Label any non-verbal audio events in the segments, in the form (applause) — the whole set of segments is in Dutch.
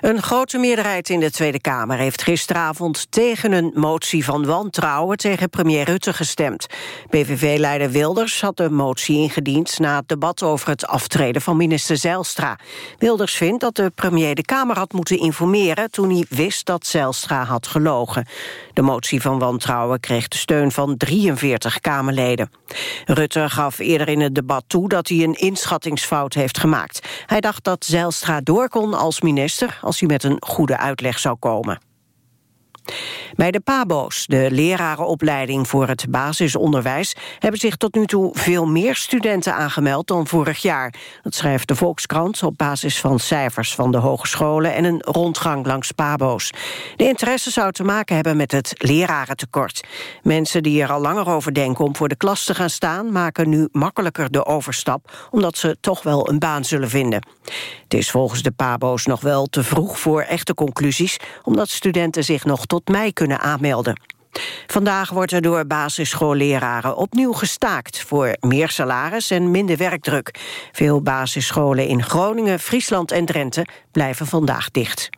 Een grote meerderheid in de Tweede Kamer heeft gisteravond tegen een motie van wantrouwen tegen premier Rutte gestemd. PVV-leider Wilders had de motie ingediend na het debat over het aftreden van minister Zijlstra. Wilders vindt dat de premier de Kamer had moeten informeren toen hij wist dat Zijlstra had gelogen. De motie van wantrouwen kreeg de steun van 43 Kamerleden. Rutte gaf eerder in het debat toe dat hij een inschattingsfout heeft gemaakt. Hij dacht dat Zijlstra door kon als minister als hij met een goede uitleg zou komen. Bij de PABO's, de lerarenopleiding voor het basisonderwijs... hebben zich tot nu toe veel meer studenten aangemeld dan vorig jaar. Dat schrijft de Volkskrant op basis van cijfers van de hogescholen... en een rondgang langs PABO's. De interesse zou te maken hebben met het lerarentekort. Mensen die er al langer over denken om voor de klas te gaan staan... maken nu makkelijker de overstap, omdat ze toch wel een baan zullen vinden. Het is volgens de PABO's nog wel te vroeg voor echte conclusies... omdat studenten zich nog tot mei kunnen aanmelden. Vandaag wordt er door basisschoolleraren opnieuw gestaakt... voor meer salaris en minder werkdruk. Veel basisscholen in Groningen, Friesland en Drenthe blijven vandaag dicht.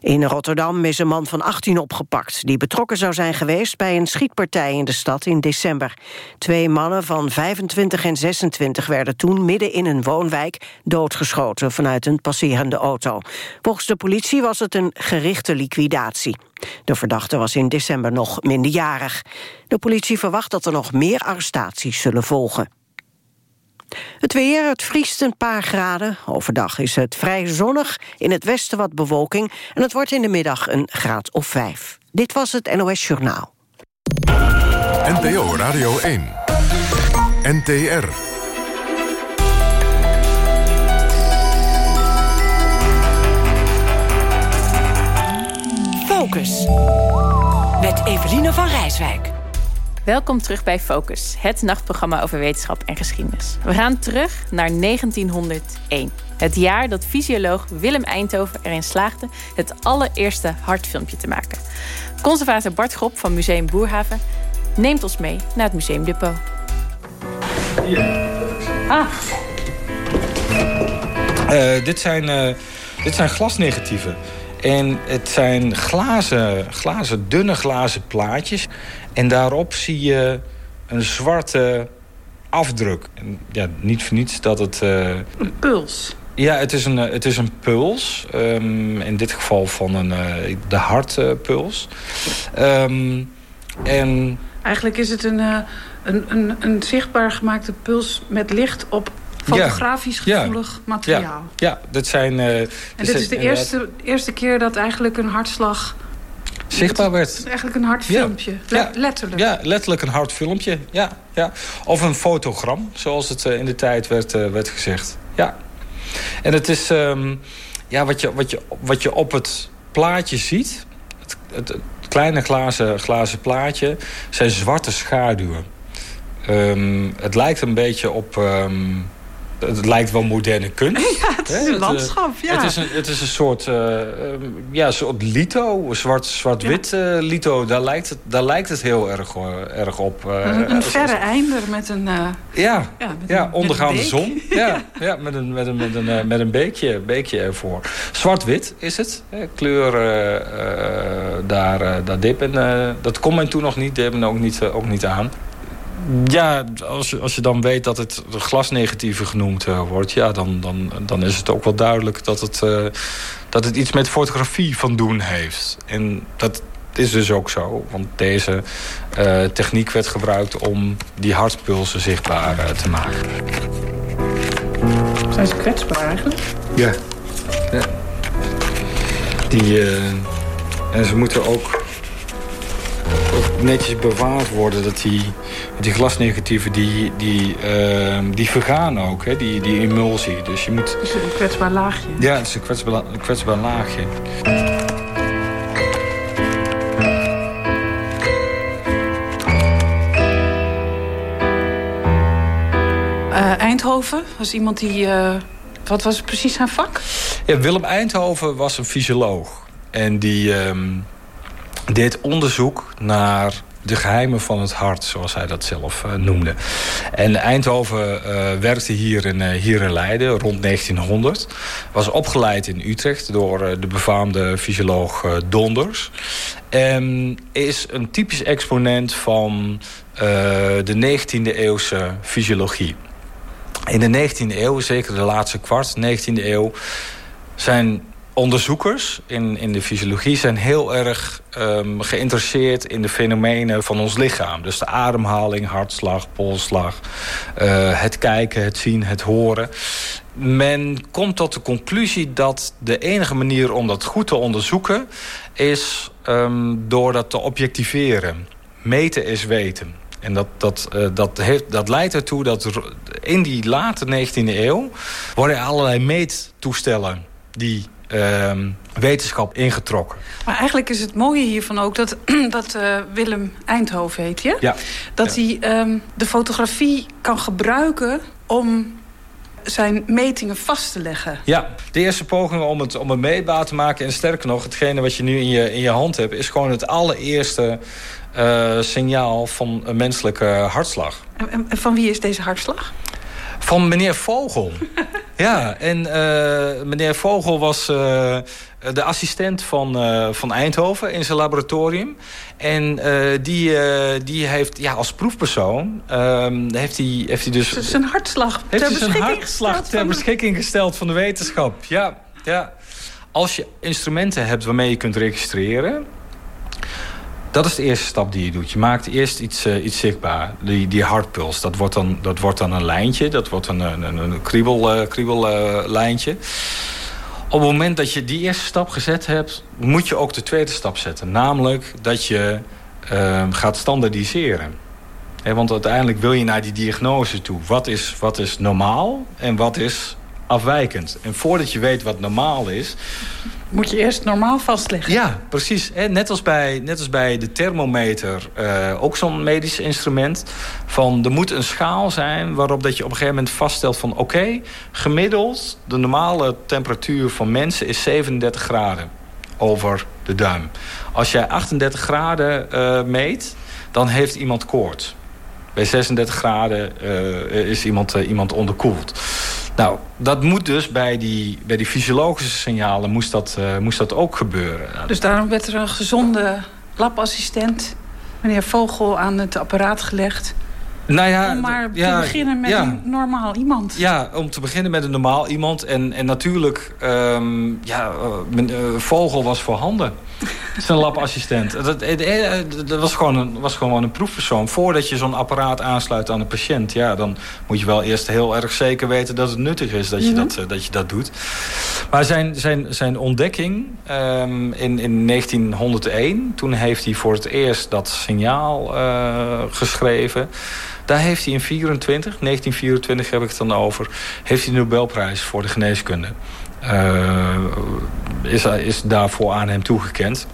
In Rotterdam is een man van 18 opgepakt... die betrokken zou zijn geweest bij een schietpartij in de stad in december. Twee mannen van 25 en 26 werden toen midden in een woonwijk... doodgeschoten vanuit een passerende auto. Volgens de politie was het een gerichte liquidatie. De verdachte was in december nog minderjarig. De politie verwacht dat er nog meer arrestaties zullen volgen. Het weer, het vriest een paar graden. Overdag is het vrij zonnig, in het westen wat bewolking... en het wordt in de middag een graad of vijf. Dit was het NOS Journaal. NPO Radio 1. NTR. Focus. Met Eveline van Rijswijk. Welkom terug bij Focus, het nachtprogramma over wetenschap en geschiedenis. We gaan terug naar 1901. Het jaar dat fysioloog Willem Eindhoven erin slaagde het allereerste hartfilmpje te maken. Conservator Bart Grop van Museum Boerhaven neemt ons mee naar het Museumdepot. Ah. Uh, dit, zijn, uh, dit zijn glasnegatieven. En het zijn glazen, glazen, dunne glazen plaatjes. En daarop zie je een zwarte afdruk. En ja, niet voor niets dat het... Uh... Een puls. Ja, het is een, eh, het is een puls. Um, in dit geval van een, uh, de hartpuls. Um, en... Eigenlijk is het een, een, een, een zichtbaar gemaakte puls met licht op fotografisch gevoelig materiaal. Ja, dit zijn... Uh, en dit is de eerste, eerste keer dat eigenlijk een hartslag zichtbaar werd. Het is eigenlijk een hard filmpje, ja. letterlijk. Ja, letterlijk een hard filmpje. Ja, ja. Of een fotogram, zoals het eh, in de tijd werd, uh, werd gezegd. Ja. En het is um, ja, wat, je, wat, je, wat je op het plaatje ziet... het, het, het kleine glazen, glazen plaatje, zijn zwarte schaduwen. Um, het lijkt een beetje op... Um, het lijkt wel moderne kunst. (laughs) Ja, het is een landschap, ja. Het is een, het is een soort, uh, ja, soort lito, zwart-wit zwart, ja. uh, lito. Daar lijkt, het, daar lijkt het heel erg, uh, erg op. een, een verre einder met een... ja, ja, met ja een, ondergaande met zon. (laughs) Ja, ja, met een, met een, met een, met een beekje, beekje ervoor. Zwart-wit is het. Kleur daar, daar dip. En dat kon men toen nog niet, deed men ook niet, ook niet aan ja, als je, als je dan weet dat het glasnegatieven genoemd uh, wordt... Ja, dan, dan, dan is het ook wel duidelijk dat het, uh, dat het iets met fotografie van doen heeft. En dat is dus ook zo. Want deze uh, techniek werd gebruikt om die hartpulsen zichtbaar te maken. Zijn ze kwetsbaar eigenlijk? Ja. ja. Die, en ze moeten ook, ook netjes bewaard worden dat die die glasnegatieven die, die, uh, die vergaan ook, hè? Die, die emulsie. Dus je moet... Het is een kwetsbaar laagje. Ja, het is een kwetsbaar, een kwetsbaar laagje. Uh, Eindhoven was iemand die... Uh, wat was precies zijn vak? Ja, Willem Eindhoven was een fysioloog. En die um, deed onderzoek naar de geheimen van het hart, zoals hij dat zelf noemde. En Eindhoven werkte hier in, hier in Leiden rond 1900. Was opgeleid in Utrecht door de befaamde fysioloog Donders. En is een typisch exponent van de 19e eeuwse fysiologie. In de 19e eeuw, zeker de laatste kwart 19e eeuw... zijn onderzoekers in, in de fysiologie zijn heel erg um, geïnteresseerd in de fenomenen van ons lichaam. Dus de ademhaling, hartslag, polsslag, uh, het kijken, het zien, het horen. Men komt tot de conclusie dat de enige manier om dat goed te onderzoeken... is um, door dat te objectiveren. Meten is weten. En dat, dat, uh, dat, heeft, dat leidt ertoe dat in die late 19e eeuw... worden allerlei meettoestellen die uh, wetenschap ingetrokken. Maar eigenlijk is het mooie hiervan ook dat, (clears throat) dat uh, Willem Eindhoven heet je. Ja. Dat ja. hij um, de fotografie kan gebruiken om zijn metingen vast te leggen. Ja, de eerste poging om het, om het meetbaar te maken... en sterker nog, hetgene wat je nu in je, in je hand hebt... is gewoon het allereerste uh, signaal van een menselijke hartslag. En, en van wie is deze hartslag? Van meneer Vogel. (laughs) ja, en uh, meneer Vogel was uh, de assistent van, uh, van Eindhoven in zijn laboratorium. En die, die heeft ja, als proefpersoon... heeft hij, heeft hij dus... Zijn hartslag heeft ter, zijn hartslag ter beschikking gesteld van de wetenschap. Ja, ja. Als je instrumenten hebt waarmee je kunt registreren... Dat is de eerste stap die je doet. Je maakt eerst iets, uh, iets zichtbaar. Die, die hartpuls, dat wordt, dan, dat wordt dan een lijntje. Dat wordt een, een, een, kriebel, uh, kriebellijntje. Uh, Op het moment dat je die eerste stap gezet hebt... moet je ook de tweede stap zetten. Namelijk dat je gaat standaardiseren. Want uiteindelijk wil je naar die diagnose toe. Wat is, wat is normaal en wat is afwijkend? En voordat je weet wat normaal is moet je eerst normaal vastleggen. Ja, precies. Net als bij, net als bij de thermometer, uh, ook zo'n medisch instrument. Van, er moet een schaal zijn waarop dat je op een gegeven moment vaststelt van... oké, okay, gemiddeld, de normale temperatuur van mensen is 37 graden over de duim. Als jij 38 graden uh, meet, dan heeft iemand koorts. Bij 36 graden uh, is iemand, iemand onderkoeld. Nou, dat moet dus bij die, bij die fysiologische signalen moest dat, uh, moest dat ook gebeuren. Nou, dus daarom werd er een gezonde labassistent, meneer Vogel, aan het apparaat gelegd. Nou ja, om maar ja, te beginnen met ja. een normaal iemand. Ja, om te beginnen met een normaal iemand. En, en natuurlijk, um, ja, uh, uh, Vogel was voorhanden. Zijn labassistent. Dat, dat, dat was, gewoon een, was gewoon een proefpersoon. Voordat je zo'n apparaat aansluit aan een patiënt... Ja, dan moet je wel eerst heel erg zeker weten dat het nuttig is dat je, mm -hmm. dat, dat, je dat doet. Maar zijn, zijn, zijn ontdekking um, in, in 1901... toen heeft hij voor het eerst dat signaal uh, geschreven... Daar heeft hij in 24, 1924 heb ik het dan over... heeft hij de Nobelprijs voor de geneeskunde. Uh, is, is daarvoor aan hem toegekend.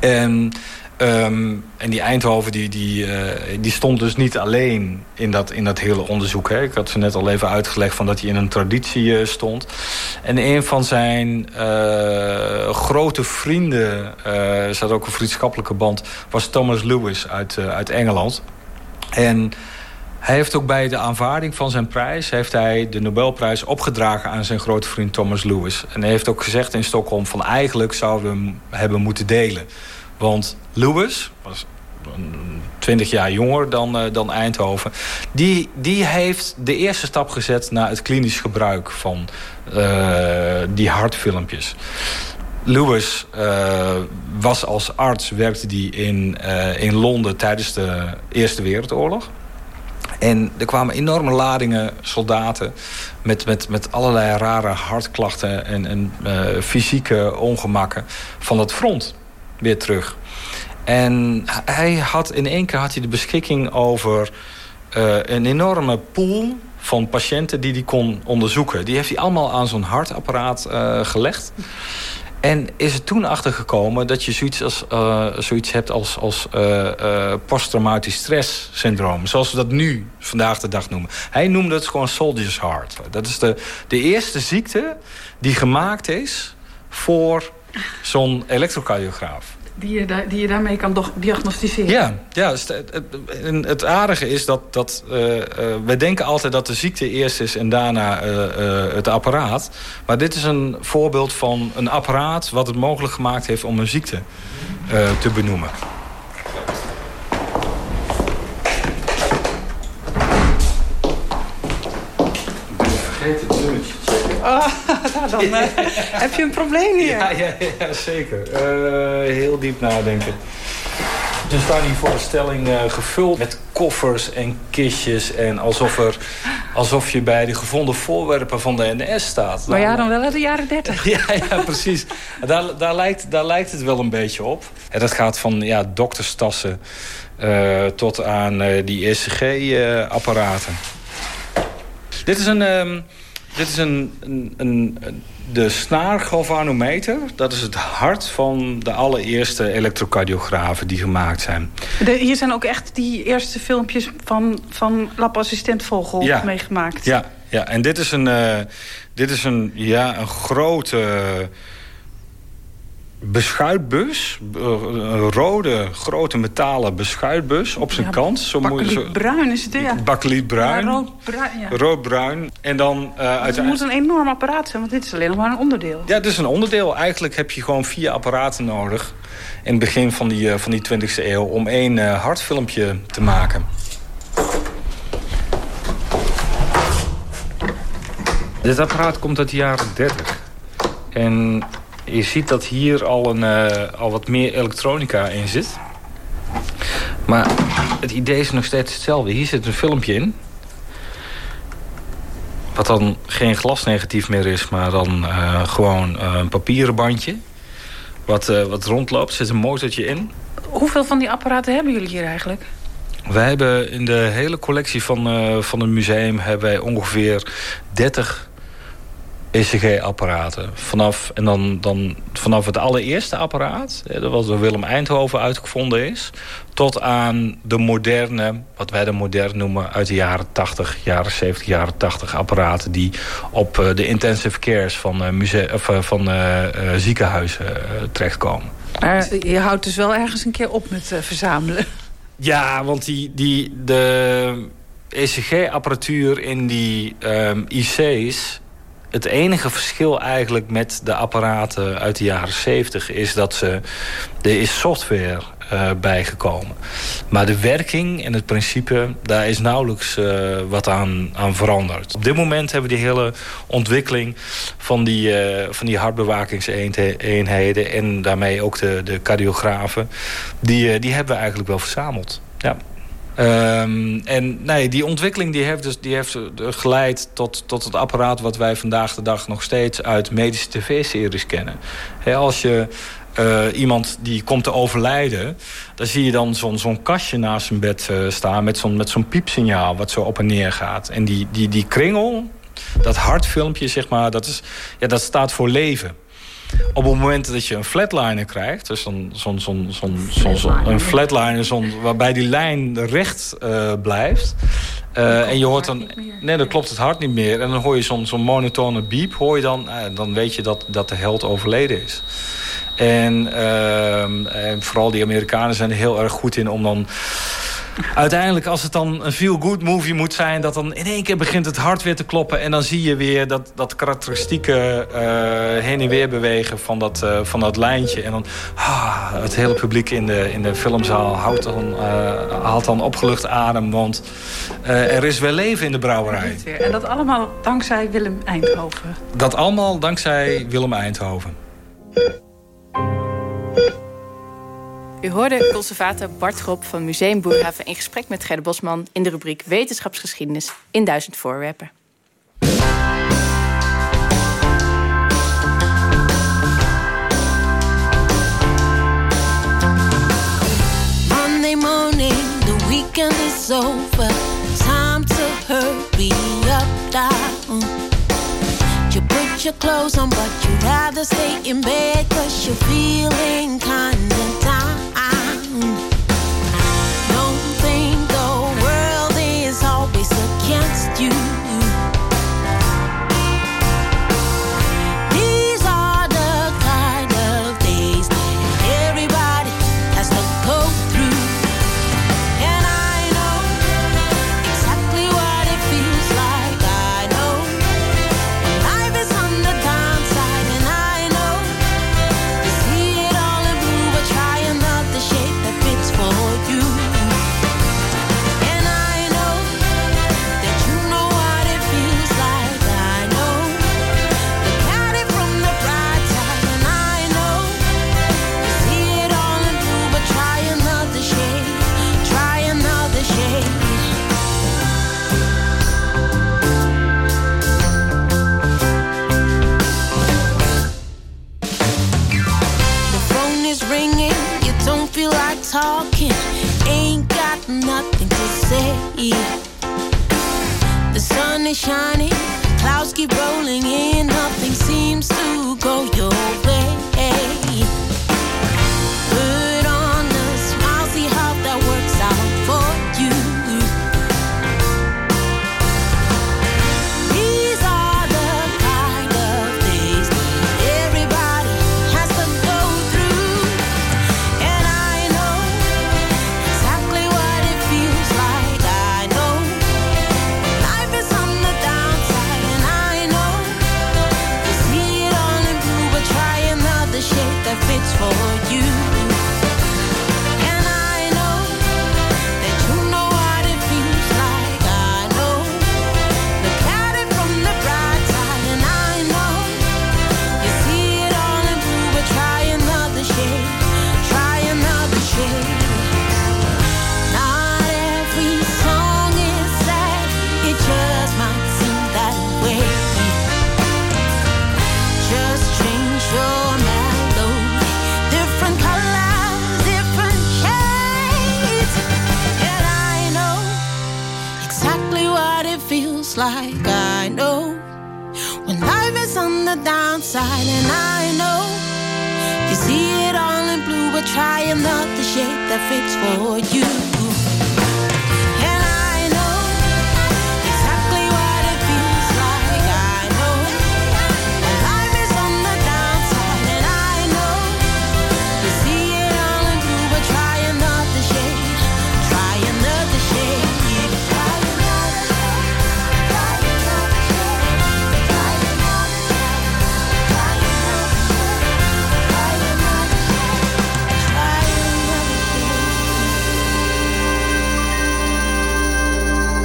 En, um, en die Eindhoven die, die, uh, die stond dus niet alleen in dat, in dat hele onderzoek. Hè. Ik had ze net al even uitgelegd van dat hij in een traditie uh, stond. En een van zijn uh, grote vrienden, er zat ook een vriendschappelijke band... was Thomas Lewis uit, uit Engeland. En hij heeft ook bij de aanvaarding van zijn prijs... heeft hij de Nobelprijs opgedragen aan zijn grote vriend Thomas Lewis. En hij heeft ook gezegd in Stockholm... van eigenlijk zouden we hem hebben moeten delen. Want Lewis was 20 jaar jonger dan, uh, dan Eindhoven... Die, die heeft de eerste stap gezet naar het klinisch gebruik... van uh, die hartfilmpjes. Lewis uh, was als arts, werkte die in, in Londen tijdens de Eerste Wereldoorlog. En er kwamen enorme ladingen soldaten met, met, met allerlei rare hartklachten en, uh, fysieke ongemakken van het front weer terug. En hij had in één keer had hij de beschikking over uh, een enorme pool van patiënten die hij kon onderzoeken. Die heeft hij allemaal aan zo'n hartapparaat uh, gelegd. En is er toen achtergekomen dat je zoiets, als, uh, zoiets hebt als, als uh, uh, posttraumatisch stress syndroom. Zoals we dat nu vandaag de dag noemen. Hij noemde het gewoon soldier's heart. Dat is de, de eerste ziekte die gemaakt is voor zo'n elektrocardiograaf. Die je, die je daarmee kan diagnosticeren. Ja, ja het, het aardige is dat, dat uh, uh, wij denken altijd dat de ziekte eerst is en daarna uh, het apparaat. Maar dit is een voorbeeld van een apparaat wat het mogelijk gemaakt heeft om een ziekte te benoemen. Oh, (laughs) nou dan uh, (laughs) heb je een probleem hier. Ja, ja, ja zeker. Uh, heel diep nadenken. We staan hier voor een stelling uh, gevuld met koffers en kistjes. En alsof, er, alsof je bij de gevonden voorwerpen van de NS staat. Maar ja, dan wel uit de jaren 30. (laughs) ja, ja, precies. Daar, daar, lijkt, daar lijkt het wel een beetje op. En dat gaat van ja, dokterstassen tot aan die ECG-apparaten. Dit is een... Um, dit is een, een, een, de snaargalvanometer. Dat is het hart van de allereerste elektrocardiografen die gemaakt zijn. De, hier zijn ook echt die eerste filmpjes van, van labassistent Vogel ja, meegemaakt. Ja, ja, en dit is een, uh, dit is een, ja, een grote beschuitbus. Een rode, grote metalen beschuitbus op zijn kant. Zo bruin is het, ja. Bakkelietbruin. Ja, roodbruin, ja. Roodbruin. En dan uh, uiteindelijk... Het moet een enorm apparaat zijn, want dit is alleen nog maar een onderdeel. Ja, het is een onderdeel. Eigenlijk heb je gewoon vier apparaten nodig... in het begin van die, uh, van die 20e eeuw... om één uh, hartfilmpje te maken. Dit apparaat komt uit de jaren 30. En je ziet dat hier al, een, uh, al wat meer elektronica in zit. Maar het idee is nog steeds hetzelfde. Hier zit een filmpje in. Wat dan geen glasnegatief meer is, maar dan uh, gewoon uh, een papieren bandje. Wat, wat rondloopt, zit een motortje in. Hoeveel van die apparaten hebben jullie hier eigenlijk? Wij hebben in de hele collectie van, van het museum... hebben wij ongeveer 30 ECG-apparaten. Vanaf, en dan, dan vanaf het allereerste apparaat, dat wat door Willem Eindhoven uitgevonden is... tot aan de moderne, wat wij de moderne noemen... uit de jaren 80, jaren 70, jaren 80 apparaten... die op uh, de intensive cares van, musea, of, uh, van ziekenhuizen terechtkomen. Maar je houdt dus wel ergens een keer op met verzamelen. Ja, want die, die, de ECG-apparatuur in die um, IC's het enige verschil eigenlijk met de apparaten uit de jaren 70 is dat ze, er is software uh, bijgekomen. Maar de werking en het principe, daar is nauwelijks uh, wat aan, aan veranderd. Op dit moment hebben we die hele ontwikkeling van die, uh, van die hartbewakingseenheden... en daarmee ook de, de cardiografen, die, die hebben we eigenlijk wel verzameld. Ja. Um, en nee, die ontwikkeling die heeft, dus, die heeft geleid tot, tot het apparaat... wat wij vandaag de dag nog steeds uit medische tv-series kennen. als je uh, iemand die komt te overlijden... dan zie je dan zo'n zo'n kastje naast zijn bed uh, staan... met zo'n zo'n piepsignaal wat zo op en neer gaat. En die, die, die kringel, dat hartfilmpje, zeg maar, dat, is, ja, dat staat voor leven op het moment dat je een flatliner krijgt... dus zo'n zo'n zo'n zo'n zo een flatliner zo'n waarbij die lijn recht uh, blijft... Uh, en je hoort dan... Nee, dan klopt het hart niet meer. En dan hoor je zo'n zo'n monotone beep. Hoor je dan, uh, dan weet je dat, dat de held overleden is. En, uh, en vooral die Amerikanen zijn er heel erg goed in om dan uiteindelijk als het dan een feel-good movie moet zijn... dat dan in één keer begint het hart weer te kloppen... en dan zie je weer dat, dat karakteristieke uh, heen en weer bewegen van dat, uh, van dat lijntje. En dan ah, het hele publiek in de, in de filmzaal houdt dan, uh, haalt dan opgelucht adem... want er is wel leven in de brouwerij. En dat allemaal dankzij Willem Eindhoven. Dat allemaal dankzij Willem Eindhoven. U hoorde conservator Bart Grop van Museum Boerhaven in gesprek met Gerda Bosman in de rubriek Wetenschapsgeschiedenis in duizend voorwerpen. Monday morning, the weekend is over. Time to hurry up, down. You put your clothes on, but you rather stay in bed cause you're feeling kinda down. Downside, and I know you see it all in blue, but try another shade that fits for you.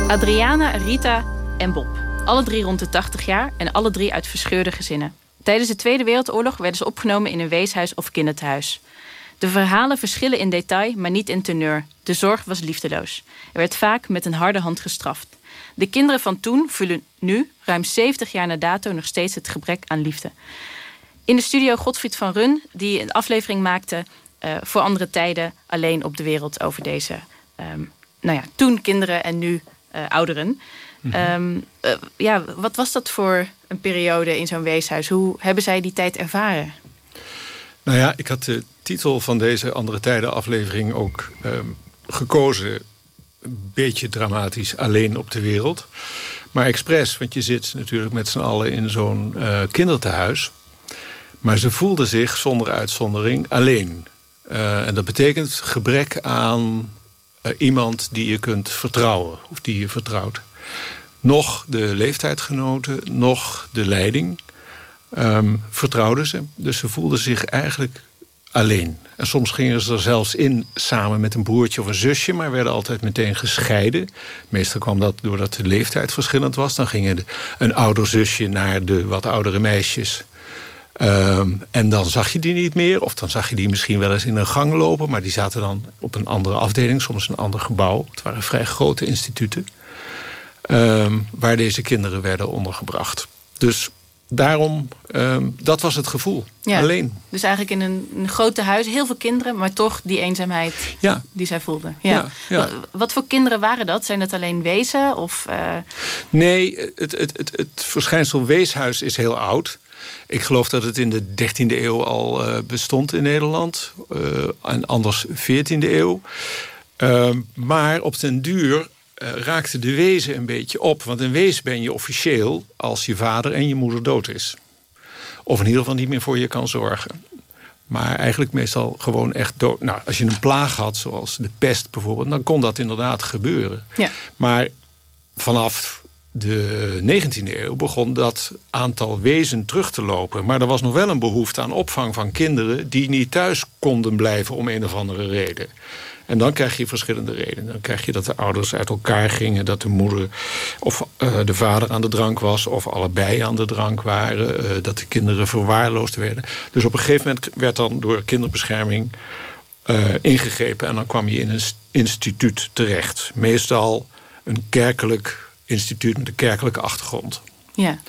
Adriana, Rita en Bob. Alle drie rond de 80 jaar en alle drie uit verscheurde gezinnen. Tijdens de Tweede Wereldoorlog werden ze opgenomen in een weeshuis of kinderthuis. De verhalen verschillen in detail, maar niet in teneur. De zorg was liefdeloos. Er werd vaak met een harde hand gestraft. De kinderen van toen voelen nu, ruim 70 jaar na dato, nog steeds het gebrek aan liefde. In de studio Godfried van Run, die een aflevering maakte uh, voor andere tijden alleen op de wereld over deze, um, nou ja, toen kinderen en nu ouderen. Mhm. Ehm, eh, ja, wat was dat voor een periode in zo'n weeshuis? Hoe hebben zij die tijd ervaren? Nou ja, ik had de titel van deze Andere Tijden aflevering ook ehm, gekozen. Een beetje dramatisch, alleen op de wereld. Maar expres, want je zit natuurlijk met z'n allen in zo'n uh, kindertehuis. Maar ze voelden zich zonder uitzondering alleen. en dat betekent gebrek aan iemand die je kunt vertrouwen of die je vertrouwt. Nog de leeftijdgenoten, nog de leiding um, vertrouwden ze. Dus ze voelden zich eigenlijk alleen. En soms gingen ze er zelfs in samen met een broertje of een zusje... maar werden altijd meteen gescheiden. Meestal kwam dat doordat de leeftijd verschillend was. Dan gingen een ouder zusje naar de wat oudere meisjes... Ehm, en dan zag je die niet meer. Of dan zag je die misschien wel eens in een gang lopen. Maar die zaten dan op een andere afdeling. Soms een ander gebouw. Het waren vrij grote instituten. Ehm, waar deze kinderen werden ondergebracht. Dus daarom, um, dat was het gevoel. Alleen. Dus eigenlijk in een, een grote huis, heel veel kinderen... maar toch die eenzaamheid ja. die zij voelden. Ja. ja wat, voor kinderen waren dat? Zijn dat alleen wezen? Of, uh... Nee, het, het, het, het verschijnsel weeshuis is heel oud... Ik geloof dat het in de 13e eeuw al uh, bestond in Nederland. Uh, en anders 14e eeuw. Uh, maar op den duur eh, raakte de wezen een beetje op. Want een wees ben je officieel als je vader en je moeder dood is. Of in ieder geval niet meer voor je kan zorgen. Maar eigenlijk meestal gewoon echt dood. Nou, als je een plaag had, zoals de pest bijvoorbeeld... dan kon dat inderdaad gebeuren. Ja. Maar vanaf de 19e eeuw begon dat aantal wezen terug te lopen. Maar er was nog wel een behoefte aan opvang van kinderen... die niet thuis konden blijven om een of andere reden. En dan krijg je verschillende redenen. Dan krijg je dat de ouders uit elkaar gingen... dat de moeder of uh, de vader aan de drank was... of allebei aan de drank waren. Uh, dat de kinderen verwaarloosd werden. Dus op een gegeven moment werd dan door kinderbescherming... Uh, ingegrepen en dan kwam je in een instituut terecht. Meestal een kerkelijk instituut met een kerkelijke achtergrond. Ja.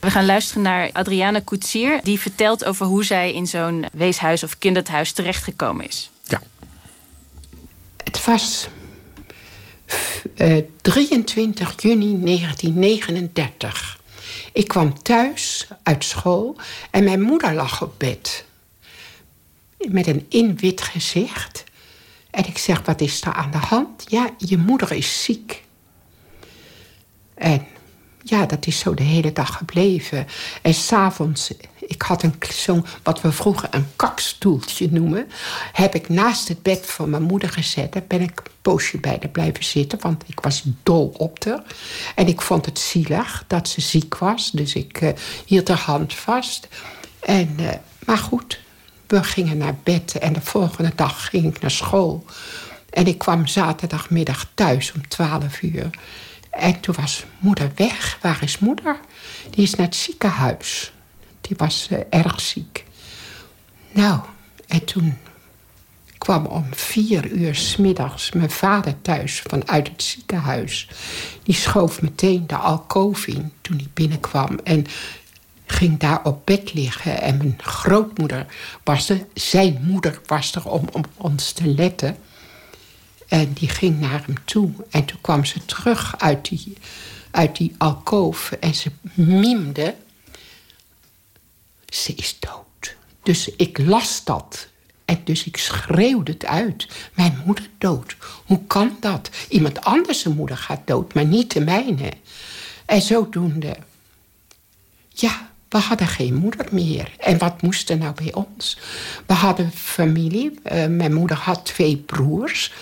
We gaan luisteren naar Adriana Koetsier. Die vertelt over hoe zij in zo'n weeshuis of kinderthuis terechtgekomen is. Ja. Het was uh, 23 juni 1939. Ik kwam thuis uit school en mijn moeder lag op bed. Met een inwit gezicht. En ik zeg, wat is er aan de hand? Ja, je moeder is ziek. En ja, dat is zo de hele dag gebleven. En s'avonds, ik had een, zo'n, wat we vroeger een kakstoeltje noemen... heb ik naast het bed van mijn moeder gezet. Daar ben ik een poosje bij haar blijven zitten, want ik was dol op haar. En ik vond het zielig dat ze ziek was, dus ik uh, hield haar hand vast. En, uh, maar goed, we gingen naar bed en de volgende dag ging ik naar school. En ik kwam zaterdagmiddag thuis om 12 uur... En toen was moeder weg. Waar is moeder? Die is naar het ziekenhuis. Die was uh, erg ziek. Nou, en toen kwam om vier uur smiddags mijn vader thuis vanuit het ziekenhuis. Die schoof meteen de alkoof in toen hij binnenkwam. En ging daar op bed liggen. En mijn grootmoeder was er, zijn moeder was er om op ons te letten. En die ging naar hem toe. En toen kwam ze terug uit die, uit die alkoof. En ze mimde. Ze is dood. Dus ik las dat. En dus ik schreeuwde het uit. Mijn moeder dood. Hoe kan dat? Iemand anders zijn moeder gaat dood, maar niet de mijne. En zodoende... Ja, we hadden geen moeder meer. En wat moest er nou bij ons? We hadden familie. Uh, mijn moeder had twee broers.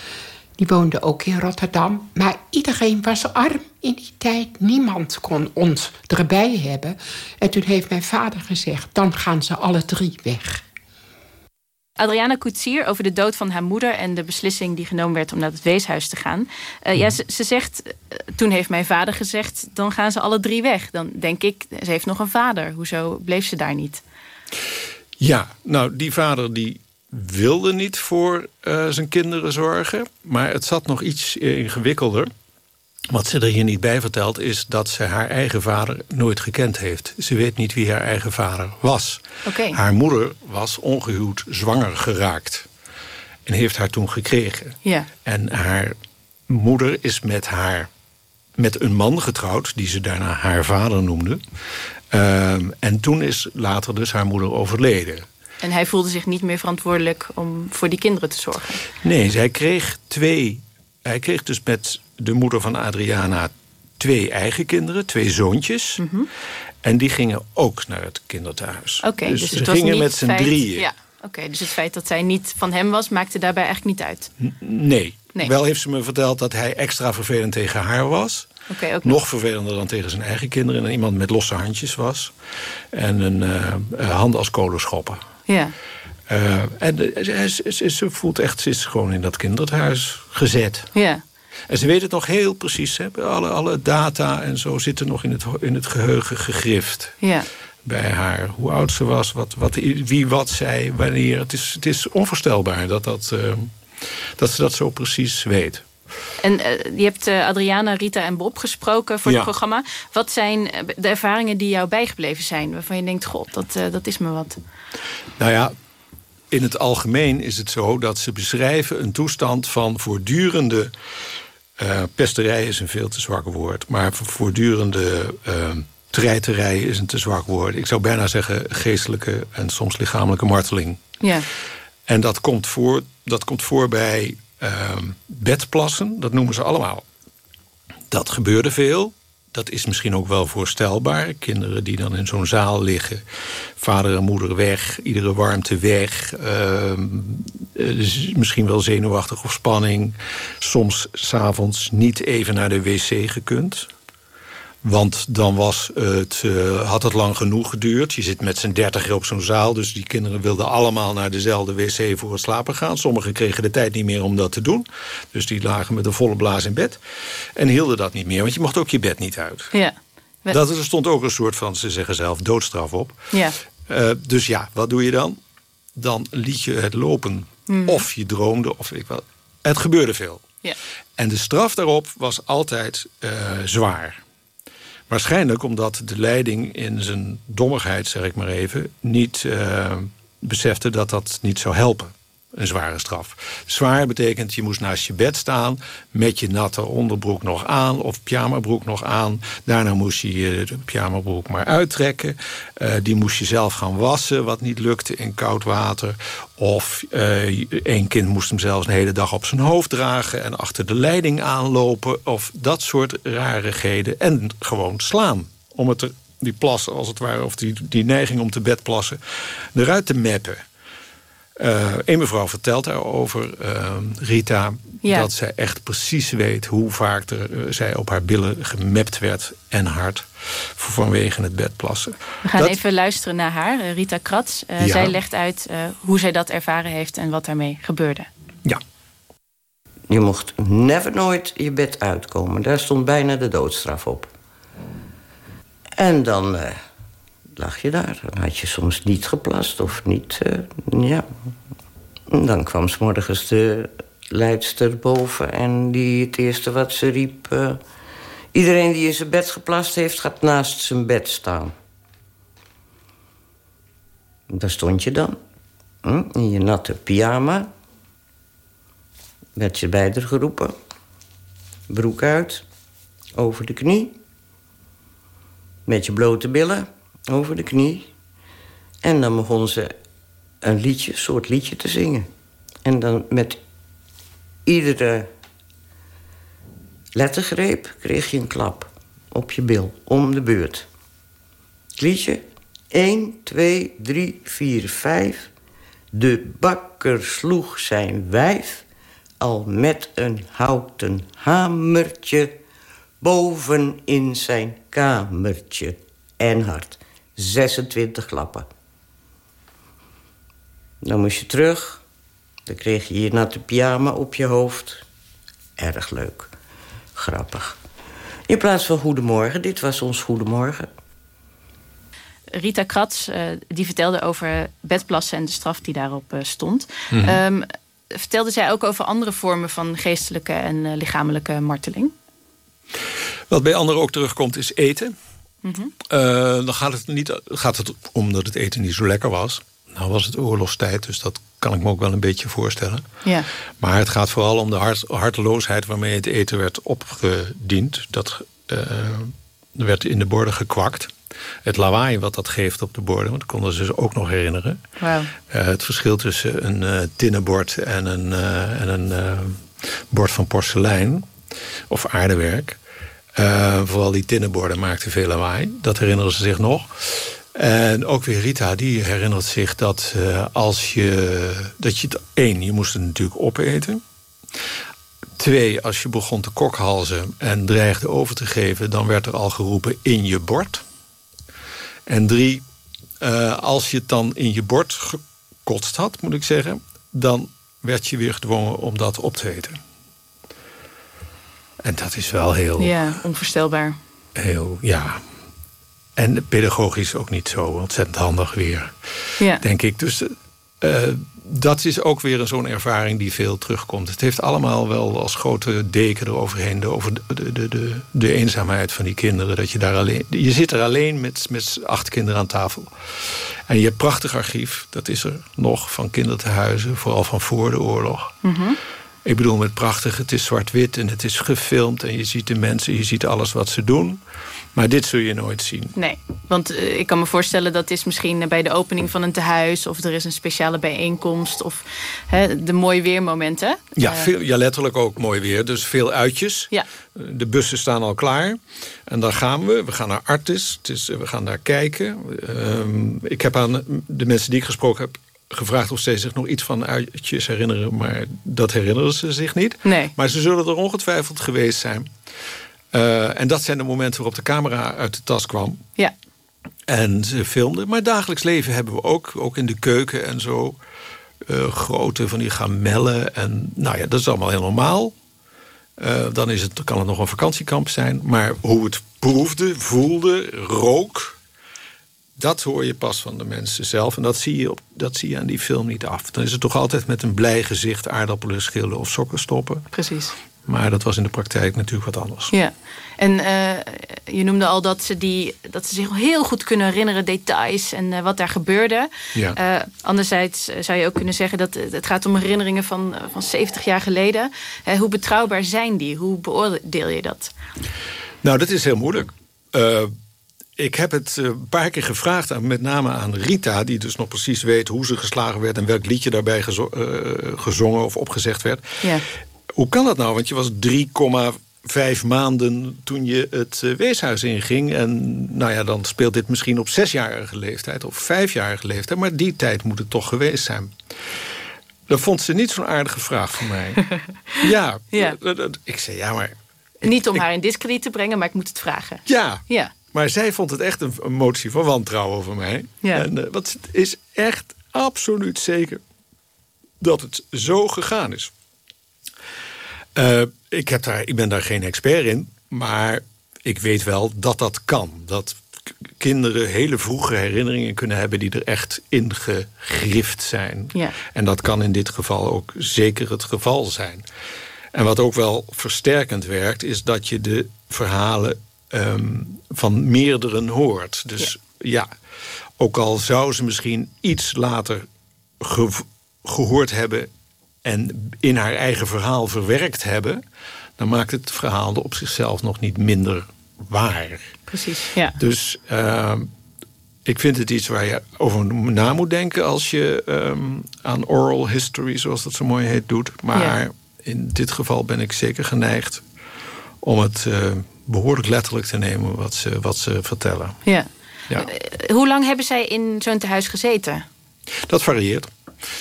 Die woonde ook in Rotterdam. Maar iedereen was arm in die tijd. Niemand kon ons erbij hebben. En toen heeft mijn vader gezegd... dan gaan ze alle drie weg. Adriana Koetsier over de dood van haar moeder... en de beslissing die genomen werd om naar het weeshuis te gaan. Uh, ja, ze, ze zegt, uh, toen heeft mijn vader gezegd... dan gaan ze alle drie weg. Dan denk ik, ze heeft nog een vader. Hoezo bleef ze daar niet? Ja, nou, die vader die wilde niet voor uh, zijn kinderen zorgen. Maar het zat nog iets ingewikkelder. Wat ze er hier niet bij vertelt is dat ze haar eigen vader nooit gekend heeft. Ze weet niet wie haar eigen vader was. Okay. Haar moeder was ongehuwd zwanger geraakt. En heeft haar toen gekregen. Ja. En haar moeder is met, haar, met een man getrouwd... die ze daarna haar vader noemde. Uh, en toen is later dus haar moeder overleden. En hij voelde zich niet meer verantwoordelijk om voor die kinderen te zorgen. Nee, hij kreeg twee. Hij kreeg dus met de moeder van Adriana twee eigen kinderen, twee zoontjes. Mm -hmm. En die gingen ook naar het kinderthuis. Oké, okay, dus, dus ze het gingen met z'n drieën. Ja, oké. Okay, dus het feit dat zij niet van hem was, maakte daarbij eigenlijk niet uit. N nee. nee. Wel heeft ze me verteld dat hij extra vervelend tegen haar was. Okay, ook nog vervelender dan tegen zijn eigen kinderen. En iemand met losse handjes was. En een uh, hand als kolenschoppen. Ja. Uh, en ze, ze, ze, voelt echt, ze is gewoon in dat kinderthuis gezet. Ja. En ze weet het nog heel precies. Hè? Alle, alle data en zo zitten nog in het, in het geheugen gegrift. Ja. Bij haar. Hoe oud ze was, wat, wat, wie wat zei, wanneer. Het is, het is onvoorstelbaar dat, dat, uh, dat ze dat zo precies weet. En uh, je hebt uh, Adriana, Rita en Bob gesproken voor Ja. het programma. Wat zijn eh, de ervaringen die jou bijgebleven zijn? Waarvan je denkt, god, dat, uh, dat is me wat. Nou ja, in het algemeen is het zo dat ze beschrijven een toestand van voortdurende... Pesterij is een veel te zwak woord, maar voortdurende treiterij is een te zwak woord. Ik zou bijna zeggen geestelijke en soms lichamelijke marteling. Ja. En dat komt voor, dat komt voor bij bedplassen, dat noemen ze allemaal. Dat gebeurde veel. Dat is misschien ook wel voorstelbaar. Kinderen die dan in zo'n zaal liggen. Vader en moeder weg, iedere warmte weg. Uh, misschien wel zenuwachtig of spanning. Soms s'avonds niet even naar de wc gekund. Want dan was het, uh, had het lang genoeg geduurd. Je zit met z'n dertiger op zo'n zaal. Dus die kinderen wilden allemaal naar dezelfde wc voor het slapen gaan. Sommigen kregen de tijd niet meer om dat te doen. Dus die lagen met een volle blaas in bed. En hielden dat niet meer, want je mocht ook je bed niet uit. Ja. Dat, er stond ook een soort van, ze zeggen zelf, doodstraf op. Ja. Uh, dus ja, wat doe je dan? Dan liet je het lopen. Mm. Of je droomde, of ik wel. Het gebeurde veel. Ja. En de straf daarop was altijd uh, zwaar. Waarschijnlijk omdat de leiding in zijn dommigheid, zeg ik maar even... niet uh, besefte dat dat niet zou helpen. Een zware straf. Zwaar betekent je moest naast je bed staan... met je natte onderbroek nog aan of pyjamabroek nog aan. Daarna moest je je pyjamabroek maar uittrekken. Uh, die moest je zelf gaan wassen, wat niet lukte in koud water. Of uh, een kind moest hem zelfs een hele dag op zijn hoofd dragen... en achter de leiding aanlopen. Of dat soort rarigheden. En gewoon slaan. Om het die plassen, als het ware, of die, die neiging om te bed plassen... eruit te meppen. Uh, een mevrouw vertelt daarover, uh, Rita, ja. dat zij echt precies weet hoe vaak er, uh, zij op haar billen gemapt werd en hard vanwege het bedplassen. We gaan dat... even luisteren naar haar, Rita Kratz. Ja. Zij legt uit hoe zij dat ervaren heeft en wat daarmee gebeurde. Ja. Je mocht never nooit je bed uitkomen. Daar stond bijna de doodstraf op. En dan lag je daar. Dan had je soms niet geplast of niet, uh, ja. Dan kwam s morgens de leidster boven en die het eerste wat ze riep... Uh, iedereen die in zijn bed geplast heeft, gaat naast zijn bed staan. Daar stond je dan, hm, in je natte pyjama. Werd je bij er geroepen. Broek uit, over de knie. Met je blote billen over de knie. En dan begon ze een liedje, een soort liedje te zingen. En dan met iedere lettergreep kreeg je een klap op je bil, om de beurt. Liedje 1, 2, 3, 4, 5. De bakker sloeg zijn wijf al met een houten hamertje boven in zijn kamertje en hard. 26 klappen. Dan moest je terug. Dan kreeg je je natte pyjama op je hoofd. Erg leuk. Grappig. In plaats van goedemorgen, dit was ons goedemorgen. Rita Kratz, uh, die vertelde over bedplassen en de straf die daarop uh, stond. Mm -hmm. um, vertelde zij ook over andere vormen van geestelijke en uh, lichamelijke marteling? Wat bij anderen ook terugkomt is eten. Mm -hmm. uh, dan gaat het, niet, gaat het om dat het eten niet zo lekker was. Nou was het oorlogstijd, dus dat kan ik me ook wel een beetje voorstellen. Ja. Maar het gaat vooral om de hart, harteloosheid waarmee het eten werd opgediend. Dat uh, werd in de borden gekwakt. Het lawaai wat dat geeft op de borden, want dat konden ze zich ook nog herinneren. Wow. Uh, het verschil tussen een uh, tinnenbord en een, en een bord van porselein of aardewerk. Uh, vooral die tinnenborden maakten veel lawaai. Dat herinneren ze zich nog. En ook weer Rita, die herinnert zich dat uh, als je... dat je het, één, je moest het natuurlijk opeten. Twee, als je begon te kokhalzen en dreigde over te geven... dan werd er al geroepen in je bord. En drie, uh, als je het dan in je bord gekotst had, moet ik zeggen... dan werd je weer gedwongen om dat op te eten. En dat is wel heel... Ja, onvoorstelbaar. Heel, ja. En pedagogisch ook niet zo ontzettend handig weer, ja. denk ik. Dus uh, dat is ook weer zo'n ervaring die veel terugkomt. Het heeft allemaal wel als grote deken eroverheen... De, over de, de, de, de eenzaamheid van die kinderen. Dat je, daar alleen, je zit er alleen met, met acht kinderen aan tafel. En je hebt prachtig archief, dat is er nog, van kindertehuizen. Vooral van voor de oorlog. Mm -hmm. Ik bedoel met prachtig, het is zwart-wit en het is gefilmd... en je ziet de mensen, je ziet alles wat ze doen. Maar dit zul je nooit zien. Nee, want uh, ik kan me voorstellen dat is misschien bij de opening van een tehuis... of er is een speciale bijeenkomst of hè, de mooi weermomenten. Ja, uh, veel, ja, letterlijk ook mooi weer. Dus veel uitjes. Ja. De bussen staan al klaar. En dan gaan we. We gaan naar Artis. We gaan daar kijken. Um, ik heb aan de mensen die ik gesproken heb gevraagd of ze zich nog iets van uitjes herinneren. Maar dat herinneren ze zich niet. Nee. Maar ze zullen er ongetwijfeld geweest zijn. Uh, en dat zijn de momenten waarop de camera uit de tas kwam. Ja. En ze filmden. Maar dagelijks leven hebben we ook. Ook in de keuken en zo. Uh, grote van die gamellen. En nou ja, dat is allemaal heel normaal. Uh, dan is het, kan het nog een vakantiekamp zijn. Maar hoe het proefde, voelde, rook dat hoor je pas van de mensen zelf. En dat zie, je op, dat zie je aan die film niet af. Dan is het toch altijd met een blij gezicht... aardappelen schillen of sokken stoppen. Precies. Maar dat was in de praktijk natuurlijk wat anders. Ja, en uh, je noemde al dat ze, die, dat ze zich heel goed kunnen herinneren... details en uh, wat daar gebeurde. Ja. Uh, anderzijds zou je ook kunnen zeggen... dat het gaat om herinneringen van, van 70 jaar geleden. hoe betrouwbaar zijn die? Hoe beoordeel je dat? Nou, dat is heel moeilijk. Ik heb het een paar keer gevraagd, aan, met name aan Rita... die dus nog precies weet hoe ze geslagen werd... en welk liedje daarbij gezo gezongen of opgezegd werd. Ja. Hoe kan dat nou? Want je was 3,5 maanden toen je het uh, weeshuis inging. En nou ja, dan speelt dit misschien op zesjarige leeftijd of vijfjarige leeftijd. Maar die tijd moet het toch geweest zijn. Dat vond ze niet zo'n aardige vraag van mij. (laughs) ja, ja. ik zei ja, maar... Niet om ik, haar in discrediet te brengen, maar ik moet het vragen. Ja, ja. Maar zij vond het echt een, een motie van wantrouwen van mij. Ja. En uh, wat het is echt absoluut zeker dat het zo gegaan is. Uh, ik, heb daar, ik ben daar geen expert in, maar ik weet wel dat dat kan. Dat kinderen hele vroege herinneringen kunnen hebben... die er echt in gegrift zijn. Ja. En dat kan in dit geval ook zeker het geval zijn. En wat ook wel versterkend werkt... is dat je de verhalen um, van meerderen hoort. Dus ja. ja, ook al zou ze misschien iets later ge gehoord hebben en in haar eigen verhaal verwerkt hebben... dan maakt het verhaal op zichzelf nog niet minder waar. Precies, ja. Dus uh, ik vind het iets waar je over na moet denken... als je um, aan oral history, zoals dat zo mooi heet, doet. Maar ja. in dit geval ben ik zeker geneigd... om het uh, behoorlijk letterlijk te nemen wat ze, wat ze vertellen. Ja. ja. Uh, hoe lang hebben zij in zo'n tehuis gezeten? Dat varieert.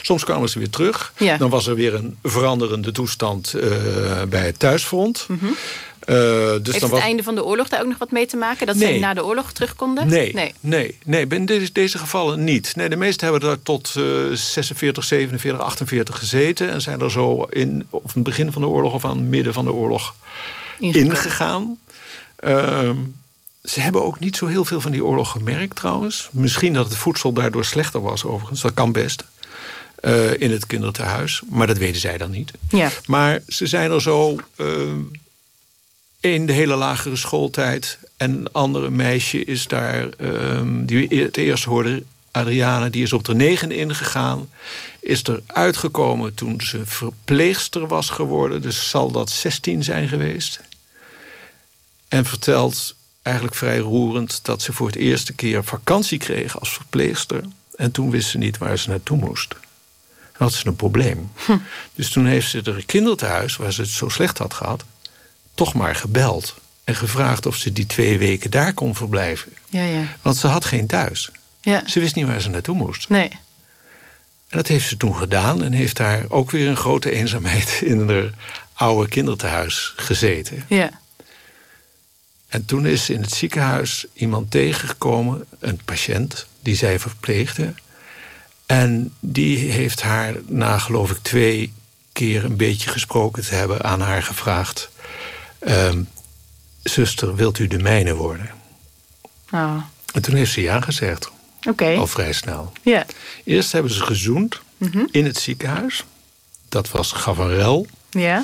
Soms kwamen ze weer terug. Ja. Dan was er weer een veranderende toestand uh, bij het thuisfront. Mm -hmm. uh, dus Heeft dan het was... einde van de oorlog daar ook nog wat mee te maken? Dat Nee. zij na de oorlog terug konden? Nee, nee. nee, nee, in deze, deze gevallen niet. Nee, de meesten hebben daar tot uh, 46, 47, 48 gezeten... en zijn er zo in of het begin van de oorlog of aan het midden van de oorlog. Ingegaan. Uh, ze hebben ook niet zo heel veel van die oorlog gemerkt trouwens. Misschien dat het voedsel daardoor slechter was overigens. Dat kan best. Uh, in het kinderthuis. Maar dat weten zij dan niet. Ja. Maar ze zijn er zo uh, in de hele lagere schooltijd. En een andere meisje is daar, um, die het eerst hoorde, Adriane, die is op de negen ingegaan. Is er uitgekomen toen ze verpleegster was geworden. Dus zal dat 16 zijn geweest. En vertelt eigenlijk vrij roerend dat ze voor het eerste keer vakantie kreeg als verpleegster. En toen wist ze niet waar ze naartoe moest. Dan had ze een probleem. Hm. Dus toen heeft ze er kinderthuis, waar ze het zo slecht had gehad... toch maar gebeld en gevraagd of ze die twee weken daar kon verblijven. Ja, ja. Want ze had geen thuis. Ja. Ze wist niet waar ze naartoe moest. Nee. En dat heeft ze toen gedaan en heeft daar ook weer een grote eenzaamheid... in haar oude kinderthuis gezeten. Ja. En toen is in het ziekenhuis iemand tegengekomen, een patiënt... die zij verpleegde... En die heeft haar na, geloof ik, twee keer een beetje gesproken te hebben... aan haar gevraagd... Um, zuster, wilt u de mijne worden? Oh. En toen heeft ze ja gezegd. Oké. Okay. Al vrij snel. Ja. Eerst hebben ze gezoend mm -hmm. in het ziekenhuis. Dat was gavarel. Ja.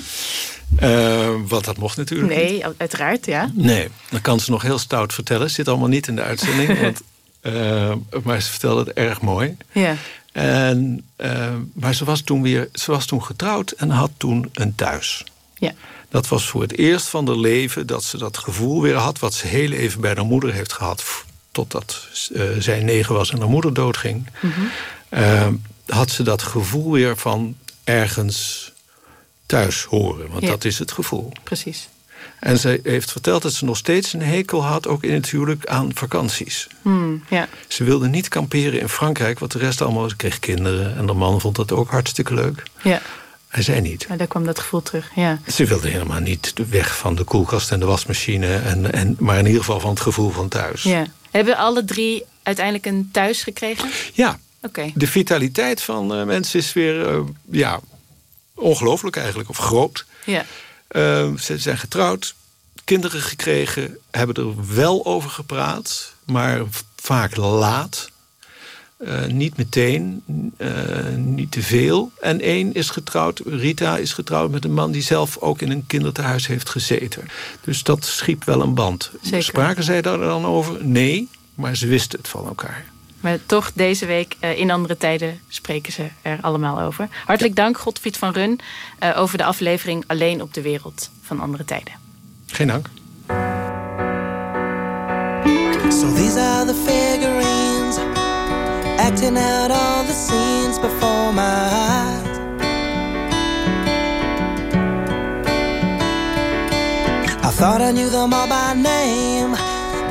Uh, wat dat mocht natuurlijk nee, niet. uiteraard, ja. Nee, dan kan ze nog heel stout vertellen. Zit allemaal niet in de uitzending. (laughs) want Uh, maar ze vertelde het erg mooi. Ja. En, uh, maar ze was, toen weer, ze was toen getrouwd en had toen een thuis. Ja. Dat was voor het eerst van haar leven dat ze dat gevoel weer had... wat ze heel even bij haar moeder heeft gehad... totdat zij negen was en haar moeder doodging. Mm -hmm. had ze dat gevoel weer van ergens thuis horen. Want ja. dat is het gevoel. Precies. En ze heeft verteld dat ze nog steeds een hekel had... ook in het huwelijk aan vakanties. Hmm, ja. Ze wilde niet kamperen in Frankrijk... wat de rest allemaal... Ze kreeg kinderen en de man vond dat ook hartstikke leuk. Ja. Hij zei niet. Ja, daar kwam dat gevoel terug, ja. Ze wilde helemaal niet weg van de koelkast en de wasmachine... En, en, maar in ieder geval van het gevoel van thuis. Ja. Hebben alle drie uiteindelijk een thuis gekregen? Ja. Oké. Okay. De vitaliteit van uh, mensen is weer... Uh, ja, ongelooflijk eigenlijk, of groot. Ja. Uh, ze zijn getrouwd, kinderen gekregen, hebben er wel over gepraat, maar vaak laat. Uh, niet meteen, uh, niet te veel. En één is getrouwd, Rita is getrouwd met een man... die zelf ook in een kinderthuis heeft gezeten. Dus dat schiep wel een band. Zeker. Spraken zij daar dan over? Nee, maar ze wisten het van elkaar. Maar toch, deze week uh, in andere tijden spreken ze er allemaal over. Hartelijk dank, Godfried van Run... over de aflevering Alleen op de Wereld van Andere Tijden. Geen dank. So these are the figurines acting out all the scenes before my eyes. I thought I knew them all by name,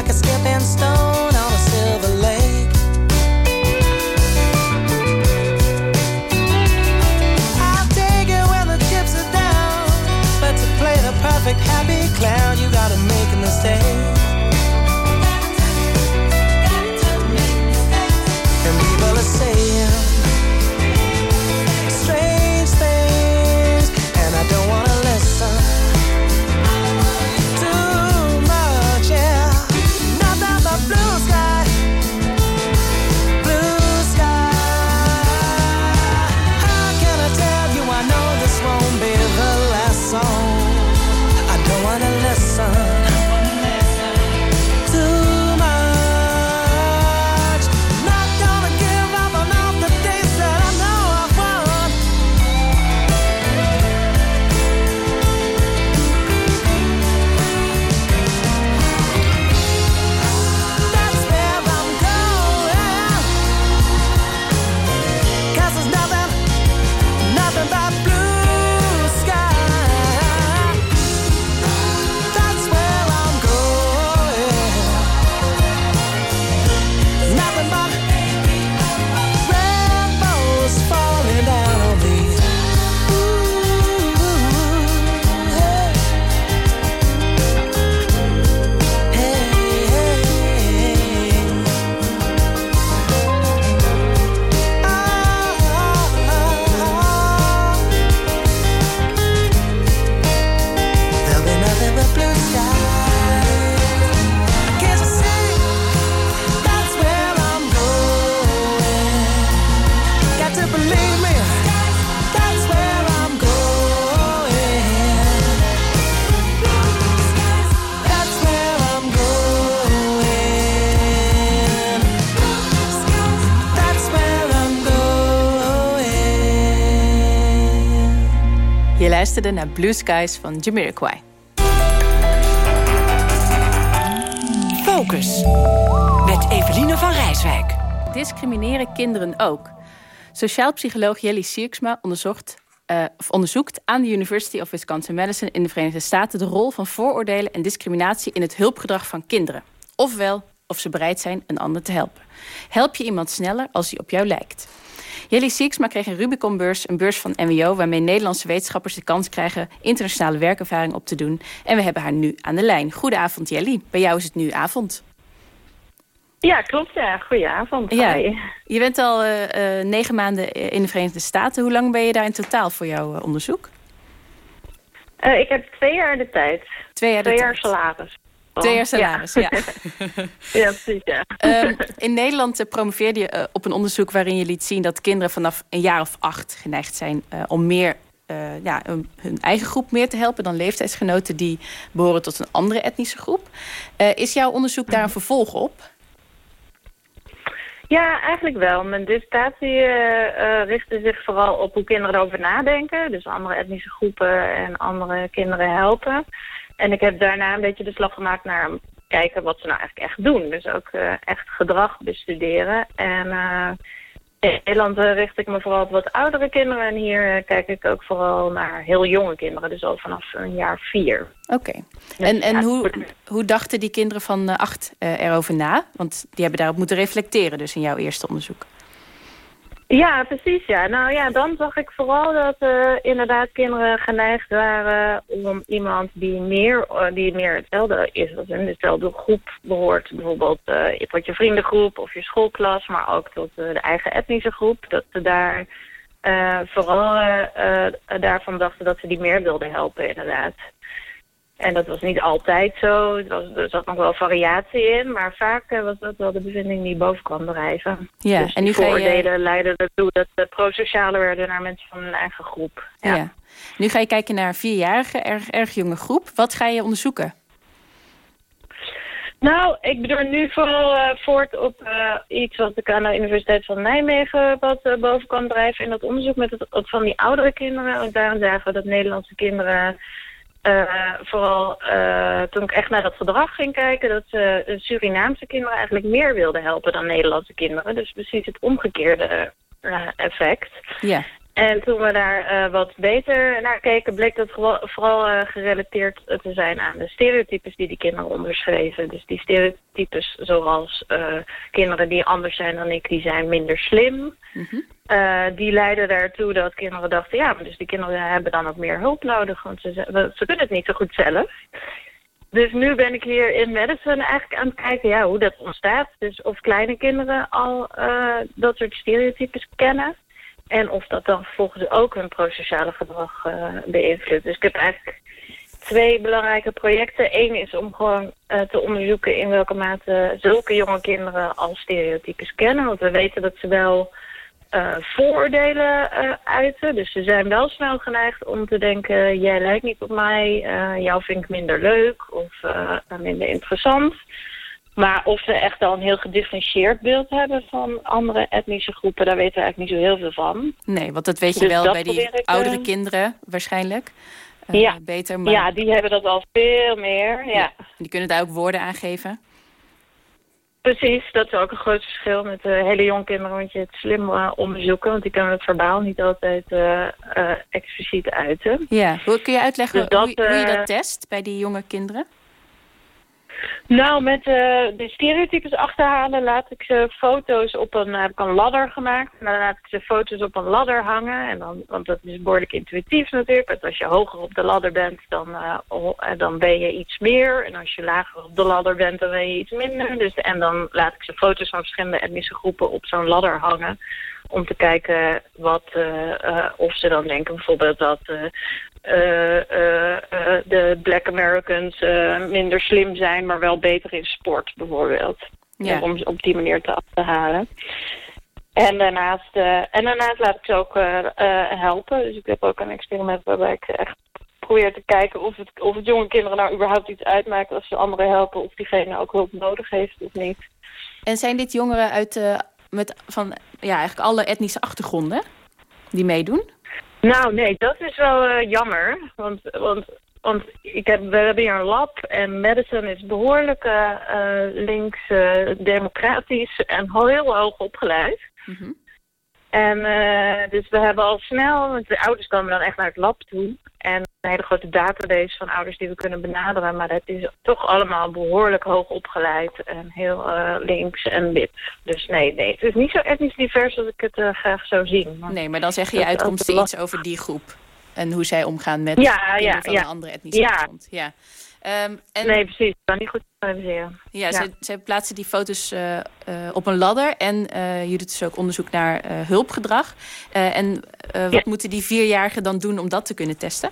like a skipping stone luisterde naar Blue Skies van Jamiroquai. Focus. Met Eveline van Rijswijk. Discrimineren kinderen ook? Sociaal psycholoog Jelly Sierksma onderzocht, uh, onderzoekt aan de University of Wisconsin-Madison in de Verenigde Staten de rol van vooroordelen en discriminatie in het hulpgedrag van kinderen. Ofwel, of ze bereid zijn een ander te helpen. Help je iemand sneller als hij op jou lijkt? Jelly Sieksma kreeg een Rubicon-beurs, een beurs van NWO... waarmee Nederlandse wetenschappers de kans krijgen... internationale werkervaring op te doen. En we hebben haar nu aan de lijn. Goedenavond, Jelly. Bij jou is het nu avond. Ja, klopt. Ja. Goedenavond. Ja. Je bent al uh, uh, negen maanden in de Verenigde Staten. Hoe lang ben je daar in totaal voor jouw uh, onderzoek? Ik heb twee jaar de tijd. Twee jaar, twee jaar salaris. Twee jaar salaris, ja. (laughs) ja, precies, ja. Um, in Nederland uh, promoveerde je uh, op een onderzoek waarin je liet zien... dat kinderen vanaf een jaar of acht geneigd zijn om meer uh, ja, hun eigen groep meer te helpen dan leeftijdsgenoten die behoren tot een andere etnische groep. Uh, is jouw onderzoek daar een vervolg op? Ja, eigenlijk wel. Mijn dissertatie uh, richtte zich vooral op hoe kinderen erover nadenken. Dus andere etnische groepen en andere kinderen helpen. En ik heb daarna een beetje de slag gemaakt naar kijken wat ze nou eigenlijk echt doen. Dus ook echt gedrag bestuderen. En in Nederland uh, richt ik me vooral op wat oudere kinderen. En hier uh, kijk ik ook vooral naar heel jonge kinderen. Dus al vanaf een jaar vier. Oké. Okay. Dus, en en ja, hoe, hoe dachten die kinderen van acht erover na? Want die hebben daarop moeten reflecteren dus in jouw eerste onderzoek. Ja, precies. Ja. Nou ja, dan zag ik vooral dat inderdaad kinderen geneigd waren om iemand die meer, uh, die meer hetzelfde is als in dezelfde groep behoort. Bijvoorbeeld uh, tot je vriendengroep of je schoolklas, maar ook tot de eigen etnische groep. Dat ze daar vooral daarvan dachten dat ze die meer wilden helpen, inderdaad. En dat was niet altijd zo. Er, was, er zat nog wel variatie in. Maar vaak uh, was dat wel de bevinding die boven kwam drijven. Ja, dus en nu vooroordelen ga je... leidden ertoe dat we prosocialer werden naar mensen van hun eigen groep. Ja. ja. Nu ga je kijken naar een vierjarige, erg, erg jonge groep. Wat ga je onderzoeken? Nou, ik bedoel nu vooral uh, voort op uh, iets wat ik aan de Universiteit van Nijmegen wat uh, boven kwam drijven in dat onderzoek met het, van die oudere kinderen. Daarom zagen we dat Nederlandse kinderen uh, vooral uh, toen ik echt naar dat gedrag ging kijken... dat uh, Surinaamse kinderen eigenlijk meer wilden helpen dan Nederlandse kinderen. Dus precies het omgekeerde effect. Ja. En toen we daar wat beter naar keken... bleek dat vooral gerelateerd te zijn aan de stereotypes die die kinderen onderschreven. Dus die stereotypes zoals kinderen die anders zijn dan ik, die zijn minder slim... Mm -hmm. Uh, die leidden daartoe dat kinderen dachten... ja, maar dus die kinderen hebben dan ook meer hulp nodig... want ze, ze kunnen het niet zo goed zelf. Dus nu ben ik hier in Madison eigenlijk aan het kijken ja, hoe dat ontstaat. Dus of kleine kinderen al dat soort stereotypes kennen... en of dat dan vervolgens ook hun prosociale gedrag uh, beïnvloedt. Dus ik heb eigenlijk twee belangrijke projecten. Eén is om gewoon te onderzoeken in welke mate zulke jonge kinderen al stereotypes kennen. Want we weten dat ze wel... Uh, vooroordelen uiten. Dus ze zijn wel snel geneigd om te denken... jij lijkt niet op mij, jou vind ik minder leuk of minder interessant. Maar of ze echt al een heel gedifferentieerd beeld hebben... van andere etnische groepen, daar weten we eigenlijk niet zo heel veel van. Nee, want dat weet je dus wel bij die ik, oudere kinderen waarschijnlijk. ja. beter, maar... ja, die hebben dat al veel meer. Ja. ja. Die kunnen daar ook woorden aan geven. Precies, dat is ook een groot verschil met uh, hele jonge kinderen. Want je het slim uh, onderzoeken, want die kunnen het verbaal niet altijd expliciet uiten. Ja, hoe kun je uitleggen Dus dat, hoe, hoe, je dat test bij die jonge kinderen? Nou, met de stereotypes achterhalen laat ik ze foto's op een, heb ik een ladder gemaakt. En dan laat ik ze foto's op een ladder hangen. En dan, want dat is behoorlijk intuïtief natuurlijk. Want als je hoger op de ladder bent, dan, uh, dan ben je iets meer. En als je lager op de ladder bent, dan ben je iets minder. Dus, en dan laat ik ze foto's van verschillende etnische groepen op zo'n ladder hangen om te kijken wat, of ze dan denken bijvoorbeeld dat de Black Americans minder slim zijn, maar wel beter in sport bijvoorbeeld. Ja. Om ze op die manier te achterhalen. En daarnaast, en daarnaast laat ik ze ook helpen. Dus ik heb ook een experiment waarbij ik echt probeer te kijken of het, of het jonge kinderen nou überhaupt iets uitmaakt als ze anderen helpen, of diegene ook hulp nodig heeft of niet. En zijn dit jongeren uit met van ja, eigenlijk alle etnische achtergronden die meedoen? Nou, nee, dat is wel uh, jammer. Want, want, want ik heb, we hebben hier een lab en Madison is behoorlijk uh, links democratisch en heel hoog opgeleid. Mm. En dus we hebben al snel, want de ouders komen dan echt naar het lab toe. En een hele grote database van ouders die we kunnen benaderen. Maar het is toch allemaal behoorlijk hoog opgeleid en heel uh, links en wit. Dus nee, nee, het is niet zo etnisch divers als ik het uh, graag zou zien. Maar nee, maar dan zeg je je uitkomsten iets over die groep. En hoe zij omgaan met ja, ja, van ja. een andere etnische achtergrond. Ja. Um, en, nee, precies. Kan niet goed analyseren. Ja, ja. Ze, ze, plaatsen die foto's uh, uh, op een ladder. En uh, jullie dus ook onderzoek naar hulpgedrag. en wat ja. moeten die vierjarigen dan doen om dat te kunnen testen?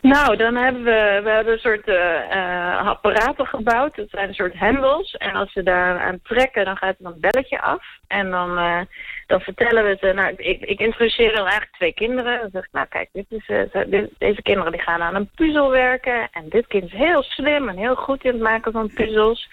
Nou, dan hebben we, we hebben een soort uh, apparaten gebouwd. Dat zijn een soort hendels. En als ze daar aan trekken, dan gaat er een belletje af. En dan, uh, dan vertellen we ze... Nou, ik, ik introduceer dan eigenlijk twee kinderen. Dan zeg ik, nou kijk, dit is, deze kinderen die gaan aan een puzzel werken. En dit kind is heel slim en heel goed in het maken van puzzels.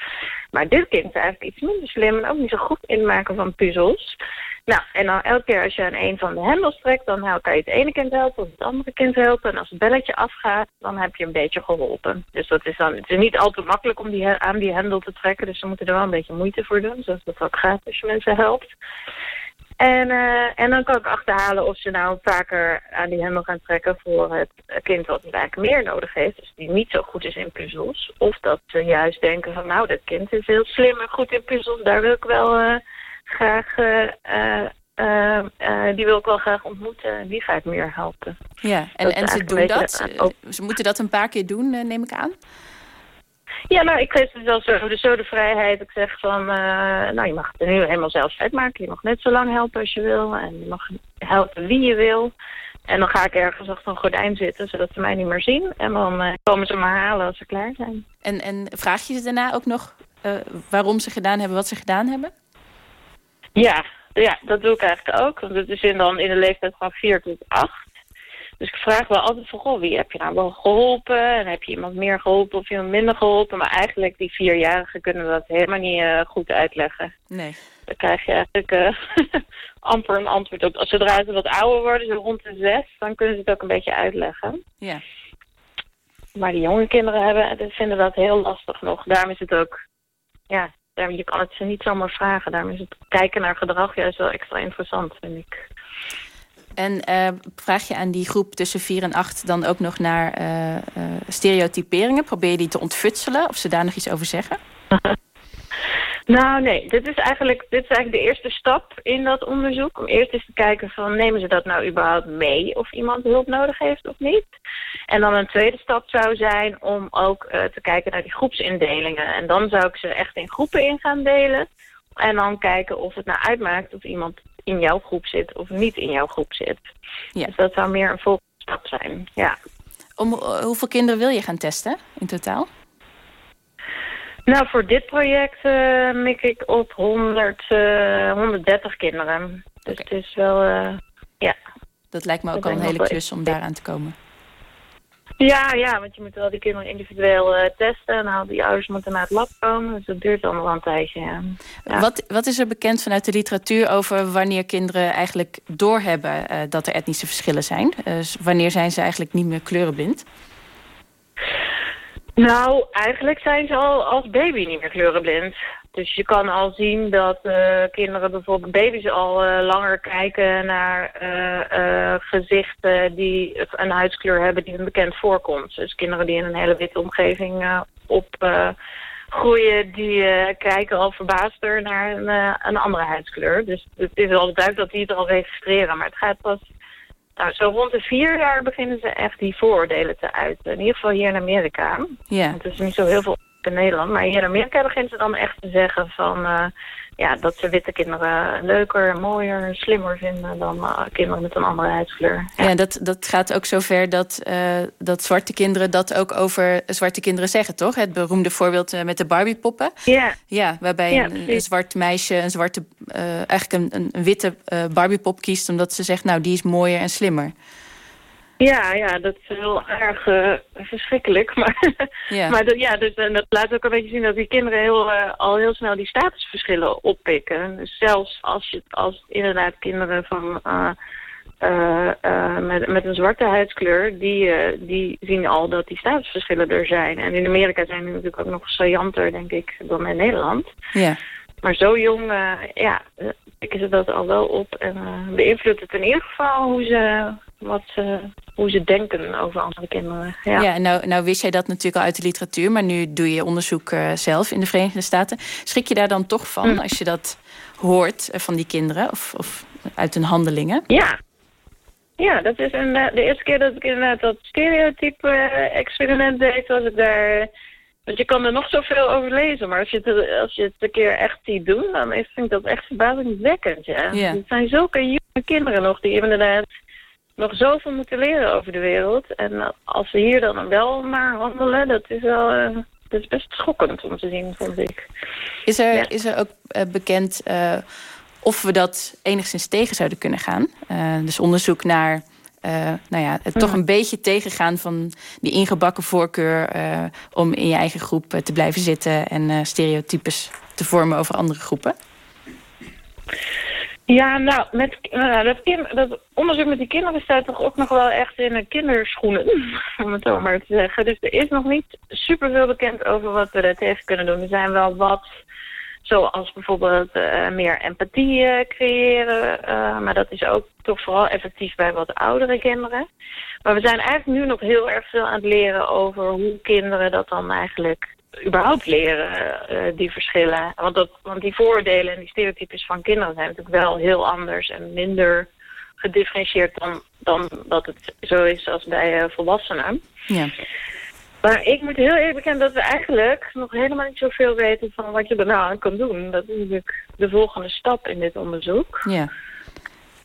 Maar dit kind is eigenlijk iets minder slim en ook niet zo goed in het maken van puzzels. Nou, en dan elke keer als je aan een van de hendels trekt, dan kan je het ene kind helpen of het andere kind helpen. En als het belletje afgaat, dan heb je een beetje geholpen. Dus dat is dan, het is niet altijd makkelijk om die, aan die hendel te trekken, dus ze moeten er wel een beetje moeite voor doen, zoals dat ook gaat als je mensen helpt. En, uh, en dan kan ik achterhalen of ze nou vaker aan die hendel gaan trekken voor het kind wat eigenlijk meer nodig heeft. Dus die niet zo goed is in puzzels. Of dat ze juist denken van nou, dat kind is heel slim en goed in puzzels. Daar wil ik wel uh, graag, uh, die wil ik wel graag ontmoeten. Die ga ik meer helpen. Ja, en, en ze doen dat? Ze moeten dat een paar keer doen, neem ik aan? Ja, nou, ik geef ze wel zo de, zo de vrijheid. Ik zeg van, uh, nou, je mag het er nu helemaal zelf uitmaken. Je mag net zo lang helpen als je wil. En je mag helpen wie je wil. En dan ga ik ergens achter een gordijn zitten, zodat ze mij niet meer zien. En dan uh, komen ze me halen als ze klaar zijn. En, en vraag je ze daarna ook nog uh, waarom ze gedaan hebben wat ze gedaan hebben? Ja, ja, dat doe ik eigenlijk ook. Want het is in, dan in de leeftijd van 4 tot 8. Dus ik vraag wel altijd van, goh, wie heb je nou wel geholpen? En heb je iemand meer geholpen of iemand minder geholpen? Maar eigenlijk, die vierjarigen kunnen dat helemaal niet uh, goed uitleggen. Nee. Dan krijg je eigenlijk uh, (laughs) amper een antwoord op. Als zodra ze wat ouder worden, zo rond de zes, dan kunnen ze het ook een beetje uitleggen. Ja. Maar die jonge kinderen hebben, vinden dat heel lastig nog. Daarom is het ook, ja, je kan het ze niet zomaar vragen. Daarom is het kijken naar gedrag juist wel extra interessant, vind ik. En uh, vraag je aan die groep tussen 4 en 8 dan ook nog naar uh, uh, stereotyperingen? Probeer je die te ontfutselen of ze daar nog iets over zeggen? (laughs) nou nee, dit is, eigenlijk, dit is eigenlijk de eerste stap in dat onderzoek. Om eerst eens te kijken van nemen ze dat nou überhaupt mee of iemand hulp nodig heeft of niet. En dan een tweede stap zou zijn om ook te kijken naar die groepsindelingen. En dan zou ik ze echt in groepen in gaan delen. En dan kijken of het nou uitmaakt of iemand in jouw groep zit of niet in jouw groep zit. Ja. Dus dat zou meer een volgende stap zijn, ja. Om, hoeveel kinderen wil je gaan testen in totaal? Nou, voor dit project uh, mik ik op 100, uh, 130 kinderen. Dus okay. het is wel, uh, ja. Dat lijkt me ook al een hele klus om daaraan te komen. Ja, ja, want je moet wel die kinderen individueel uh, testen. Nou, die ouders moeten naar het lab komen. Dus dat duurt allemaal een tijdje. Ja. Ja. Wat, wat is er bekend vanuit de literatuur over wanneer kinderen eigenlijk doorhebben uh, dat er etnische verschillen zijn? Uh, wanneer zijn ze eigenlijk niet meer kleurenblind? Nou, eigenlijk zijn ze al als baby niet meer kleurenblind. Dus je kan al zien dat uh, kinderen, bijvoorbeeld baby's, al uh, langer kijken naar uh, gezichten die een huidskleur hebben die een bekend voorkomt. Dus kinderen die in een hele witte omgeving opgroeien, die kijken al verbaasder naar een, een, andere huidskleur. Dus het is al duidelijk dat die het al registreren. Maar het gaat pas, nou, zo rond de vier jaar beginnen ze echt die vooroordelen te uiten. In ieder geval hier in Amerika. Ja. Het is niet zo heel veel in Nederland. Maar hier in Amerika beginnen ze dan echt te zeggen van... Uh, ja, dat ze witte kinderen leuker, mooier, slimmer vinden dan uh, kinderen met een andere huidskleur. Ja, ja dat, dat gaat ook zover dat, uh, dat zwarte kinderen dat ook over zwarte kinderen zeggen, toch? Het beroemde voorbeeld met de Barbiepoppen. Ja. Ja, waarbij ja, een, een, zwart meisje een zwarte, eigenlijk een, een witte Barbiepop kiest... omdat ze zegt, nou, die is mooier en slimmer. Ja, ja, dat is heel erg uh, verschrikkelijk. (laughs) Maar, ja. maar dat, ja, dus, en dat laat ook een beetje zien dat die kinderen heel, uh, al heel snel die statusverschillen oppikken. Dus zelfs als, je, als inderdaad kinderen van, uh, met, met een zwarte huidskleur, die, die zien al dat die statusverschillen er zijn. En in Amerika zijn die natuurlijk ook nog saillanter, denk ik, dan in Nederland. Ja. Maar zo jong, ja, pikken ze dat al wel op. En beïnvloedt het in ieder geval hoe ze wat ze, hoe ze denken over andere kinderen. Ja, ja nou, nou wist jij dat natuurlijk al uit de literatuur... maar nu doe je onderzoek uh, zelf in de Verenigde Staten. Schrik je daar dan toch van mm. als je dat hoort uh, van die kinderen... Of, of uit hun handelingen? Ja, ja, dat is een, de eerste keer dat ik inderdaad dat stereotype uh, experiment deed... was ik daar... Want je kan er nog zoveel over lezen, maar als je het, als je het een keer echt ziet doen... dan is, vind ik dat echt verbazingwekkend, ja. ja. Het zijn zulke jonge kinderen nog die inderdaad nog zoveel moeten leren over de wereld. En als we hier dan wel maar handelen, dat is wel... Uh, dat is best schokkend om te zien, vond ik. Is er, is er ook uh, bekend uh, of we dat enigszins tegen zouden kunnen gaan? dus onderzoek naar nou ja, het toch een beetje tegengaan van die ingebakken voorkeur uh, om in je eigen groep uh, te blijven zitten en stereotypes te vormen over andere groepen? Ja, nou, met, nou, dat, kind, dat, onderzoek met die kinderen staat toch ook nog wel echt in de kinderschoenen, (laughs) om het zo maar te zeggen. Dus er is nog niet superveel bekend over wat we daar tegen kunnen doen. Er zijn wel wat Zoals bijvoorbeeld uh, meer empathie uh, creëren. Uh, maar dat is ook toch vooral effectief bij wat oudere kinderen. Maar we zijn eigenlijk nu nog heel erg veel aan het leren over hoe kinderen dat dan eigenlijk überhaupt leren, die verschillen. Want, dat, want die vooroordelen en die stereotypes van kinderen zijn natuurlijk wel heel anders en minder gedifferentieerd dan, dan dat het zo is als bij volwassenen. Ja. Maar ik moet heel eerlijk bekennen dat we eigenlijk nog helemaal niet zoveel weten van wat je er nou aan kan doen. Dat is natuurlijk de volgende stap in dit onderzoek. Ja.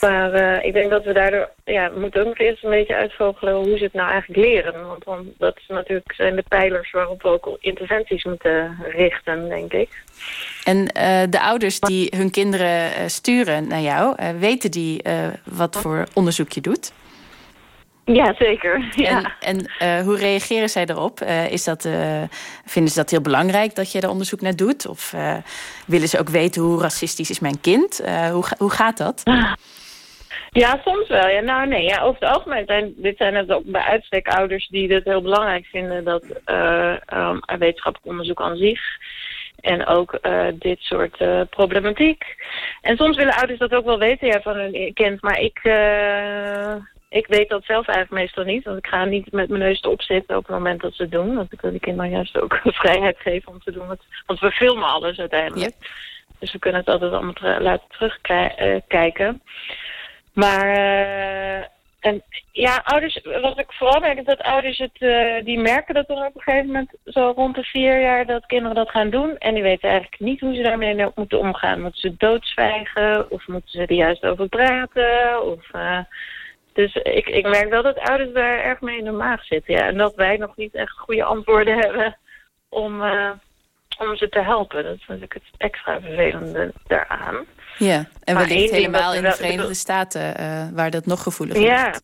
Maar uh, ik denk dat we daardoor, ja, we moeten ook nog eerst een beetje uitvogelen hoe ze het nou eigenlijk leren. Want dan, dat is natuurlijk zijn de pijlers waarop we ook interventies moeten richten, denk ik. En uh, de ouders die hun kinderen uh, sturen naar jou, weten die wat voor onderzoek je doet? Ja, zeker. Ja. En, en uh, hoe reageren zij erop? Uh, is dat, uh, vinden ze dat heel belangrijk dat je er onderzoek naar doet? Of willen ze ook weten hoe racistisch is mijn kind? hoe, hoe gaat dat? Ja, soms wel. Ja, nou nee, ja, over het algemeen zijn dit zijn het ook bij uitstek ouders die het heel belangrijk vinden dat um, wetenschappelijk onderzoek aan zich en ook uh, dit soort uh, problematiek. En soms willen ouders dat ook wel weten ja, van hun kind. Maar ik, uh, ik weet dat zelf eigenlijk meestal niet. Want ik ga niet met mijn neus erop zitten op het moment dat ze het doen. Want ik wil die kinderen juist ook (laughs) vrijheid geven om te doen. Wat, want we filmen alles uiteindelijk. Dus we kunnen het altijd allemaal laten terugkijken. Uh, maar... Uh, en ja, ouders, wat ik vooral merk is dat ouders het, uh, die merken dat dan op een gegeven moment zo rond de vier jaar dat kinderen dat gaan doen. En die weten eigenlijk niet hoe ze daarmee moeten omgaan. Moeten ze doodzwijgen of moeten ze er juist over praten? Of, uh, dus ik, ik merk wel dat ouders daar erg mee in de maag zitten. Ja. En dat wij nog niet echt goede antwoorden (laughs) hebben om, uh, om ze te helpen. Dat is natuurlijk het extra vervelende daaraan. Ja, en wellicht helemaal in de Verenigde Staten uh, waar dat nog gevoeliger ja.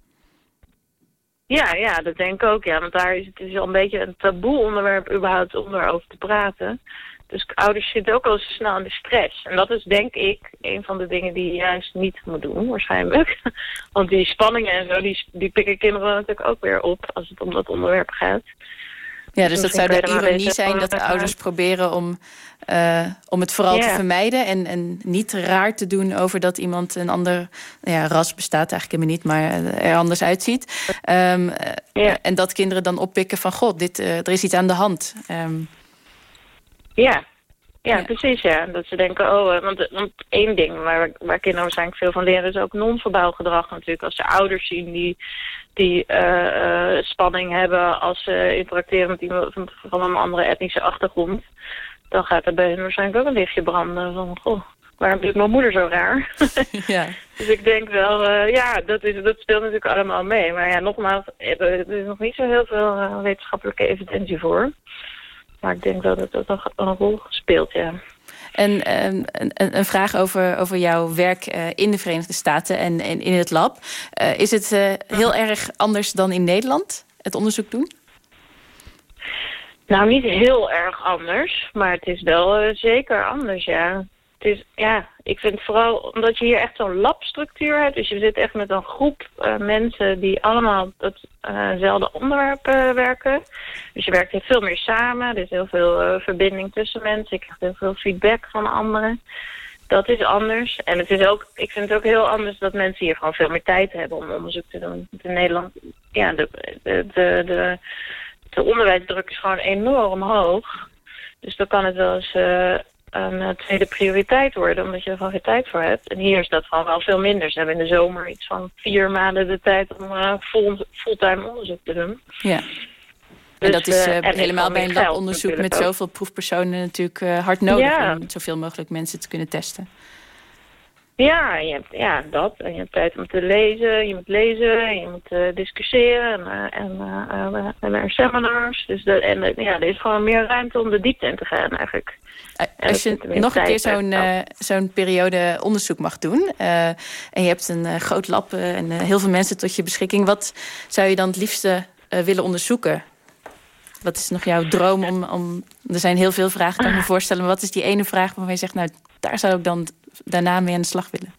Ja, ja, dat denk ik ook. Ja, want daar is het is al een beetje een taboe onderwerp überhaupt om erover te praten. Dus ouders zitten ook al zo snel in de stress. En dat is denk ik een van de dingen die je juist niet moet doen, waarschijnlijk. (laughs) Want die spanningen en zo, die, die pikken kinderen natuurlijk ook weer op als het om dat onderwerp gaat. Ja, dus, dat zou de ironie zijn dat de ouders proberen om, uh, om het vooral te vermijden... En, en niet raar te doen over dat iemand een ander ja, ras bestaat eigenlijk helemaal niet... maar er anders uitziet. Um, ja. En dat kinderen dan oppikken van... god, dit, uh, er is iets aan de hand. Um, ja. Ja, precies. Ja. Dat ze denken, oh, eh, want, want één ding waar, waar kinderen waarschijnlijk veel van leren is ook non-verbaal gedrag natuurlijk. Als ze ouders zien die, die uh, uh, spanning hebben als ze interacteren met iemand van, van een andere etnische achtergrond, dan gaat er bij hen waarschijnlijk ook een lichtje branden van, goh, waarom doet mijn moeder zo raar? (laughs) ja. (laughs) dus ik denk wel, uh, ja, dat, is, dat speelt natuurlijk allemaal mee. Maar ja, nogmaals, er is nog niet zo heel veel uh, wetenschappelijke evidentie voor. Maar ik denk dat het nog een rol speelt, ja. En ehm, een, een, vraag over, over jouw werk uh, in de Verenigde Staten en, en in het lab. Uh, is het uh, heel erg anders dan in Nederland, het onderzoek doen? Nou, niet heel erg anders, maar het is wel zeker anders, ja is, ja, ik vind vooral omdat je hier echt zo'n labstructuur hebt. Dus je zit echt met een groep uh, mensen die allemaal hetzelfde uh onderwerp uh, werken. Dus je werkt veel meer samen. Er is heel veel verbinding tussen mensen. Ik krijg heel veel feedback van anderen. Dat is anders. En het is ook, ik vind het ook heel anders dat mensen hier gewoon veel meer tijd hebben om onderzoek te doen. In Nederland, ja, de, de, de, de, de onderwijsdruk is gewoon enorm hoog. Dus dan kan het wel eens een uh, tweede prioriteit worden, omdat je er gewoon geen tijd voor hebt. En hier is dat gewoon wel veel minder. Ze hebben in de zomer iets van vier maanden de tijd om uh, full, fulltime onderzoek te doen. Ja. en dat is uh, helemaal bij een labonderzoek met zoveel proefpersonen natuurlijk hard nodig... Ja. om zoveel mogelijk mensen te kunnen testen. Ja, je hebt, ja, dat. En je hebt tijd om te lezen. Je moet lezen, je moet uh, discussiëren en, uh, en, uh, en er seminars. Dus de, en ja, er is gewoon meer ruimte om de diepte in te gaan eigenlijk. Als je nog een keer zo'n zo'n periode onderzoek mag doen... en je hebt een groot lab en heel veel mensen tot je beschikking... wat zou je dan het liefste willen onderzoeken? Wat is nog jouw droom om, om... Er zijn heel veel vragen, kan ik me (laughs) voorstellen. Maar wat is die ene vraag waarvan je zegt... nou, daar zou ik dan daarna mee aan de slag willen?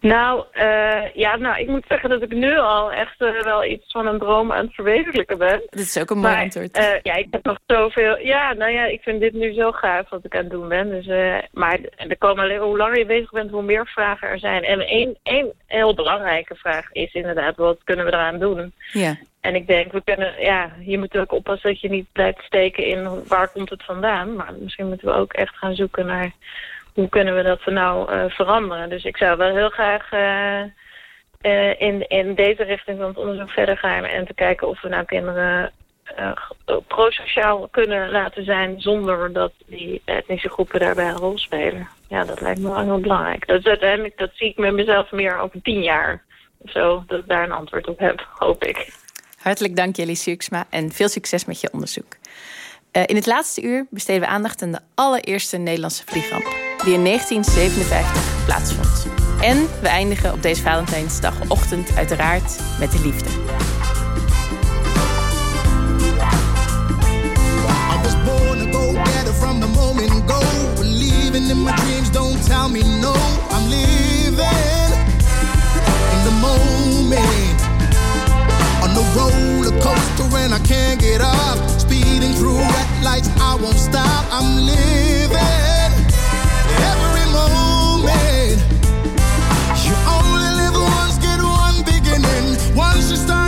Nou, uh, ja, nou, ik moet zeggen dat ik nu al echt uh, wel iets van een droom aan het verwezenlijken ben. Dat is ook een mooi antwoord. Uh, ja, ik heb nog zoveel... Ja, nou ja, ik vind dit nu zo gaaf wat ik aan het doen ben. Dus, maar er komen alleen, hoe langer je bezig bent, hoe meer vragen er zijn. En één, één heel belangrijke vraag is inderdaad, wat kunnen we eraan doen? Ja. En ik denk, we kunnen, ja, je moet ook oppassen dat je niet blijft steken in waar komt het vandaan. Maar misschien moeten we ook echt gaan zoeken naar hoe kunnen we dat nou uh, veranderen. Dus ik zou wel heel graag uh, uh, in, in deze richting van het onderzoek verder gaan... en te kijken of we nou kinderen prosociaal kunnen laten zijn... zonder dat die etnische groepen daarbij een rol spelen. Ja, dat lijkt me wel heel belangrijk. Dat, uiteindelijk, dat zie ik met mezelf meer over tien jaar of zo... dat ik daar een antwoord op heb, hoop ik. Hartelijk dank, Jelly Suksma, en veel succes met je onderzoek. In het laatste uur besteden we aandacht aan de allereerste Nederlandse vliegramp... die in 1957 plaatsvond. En we eindigen op deze Valentijnsdagochtend uiteraard met de liefde. made. You only live once, get one beginning. Once you start.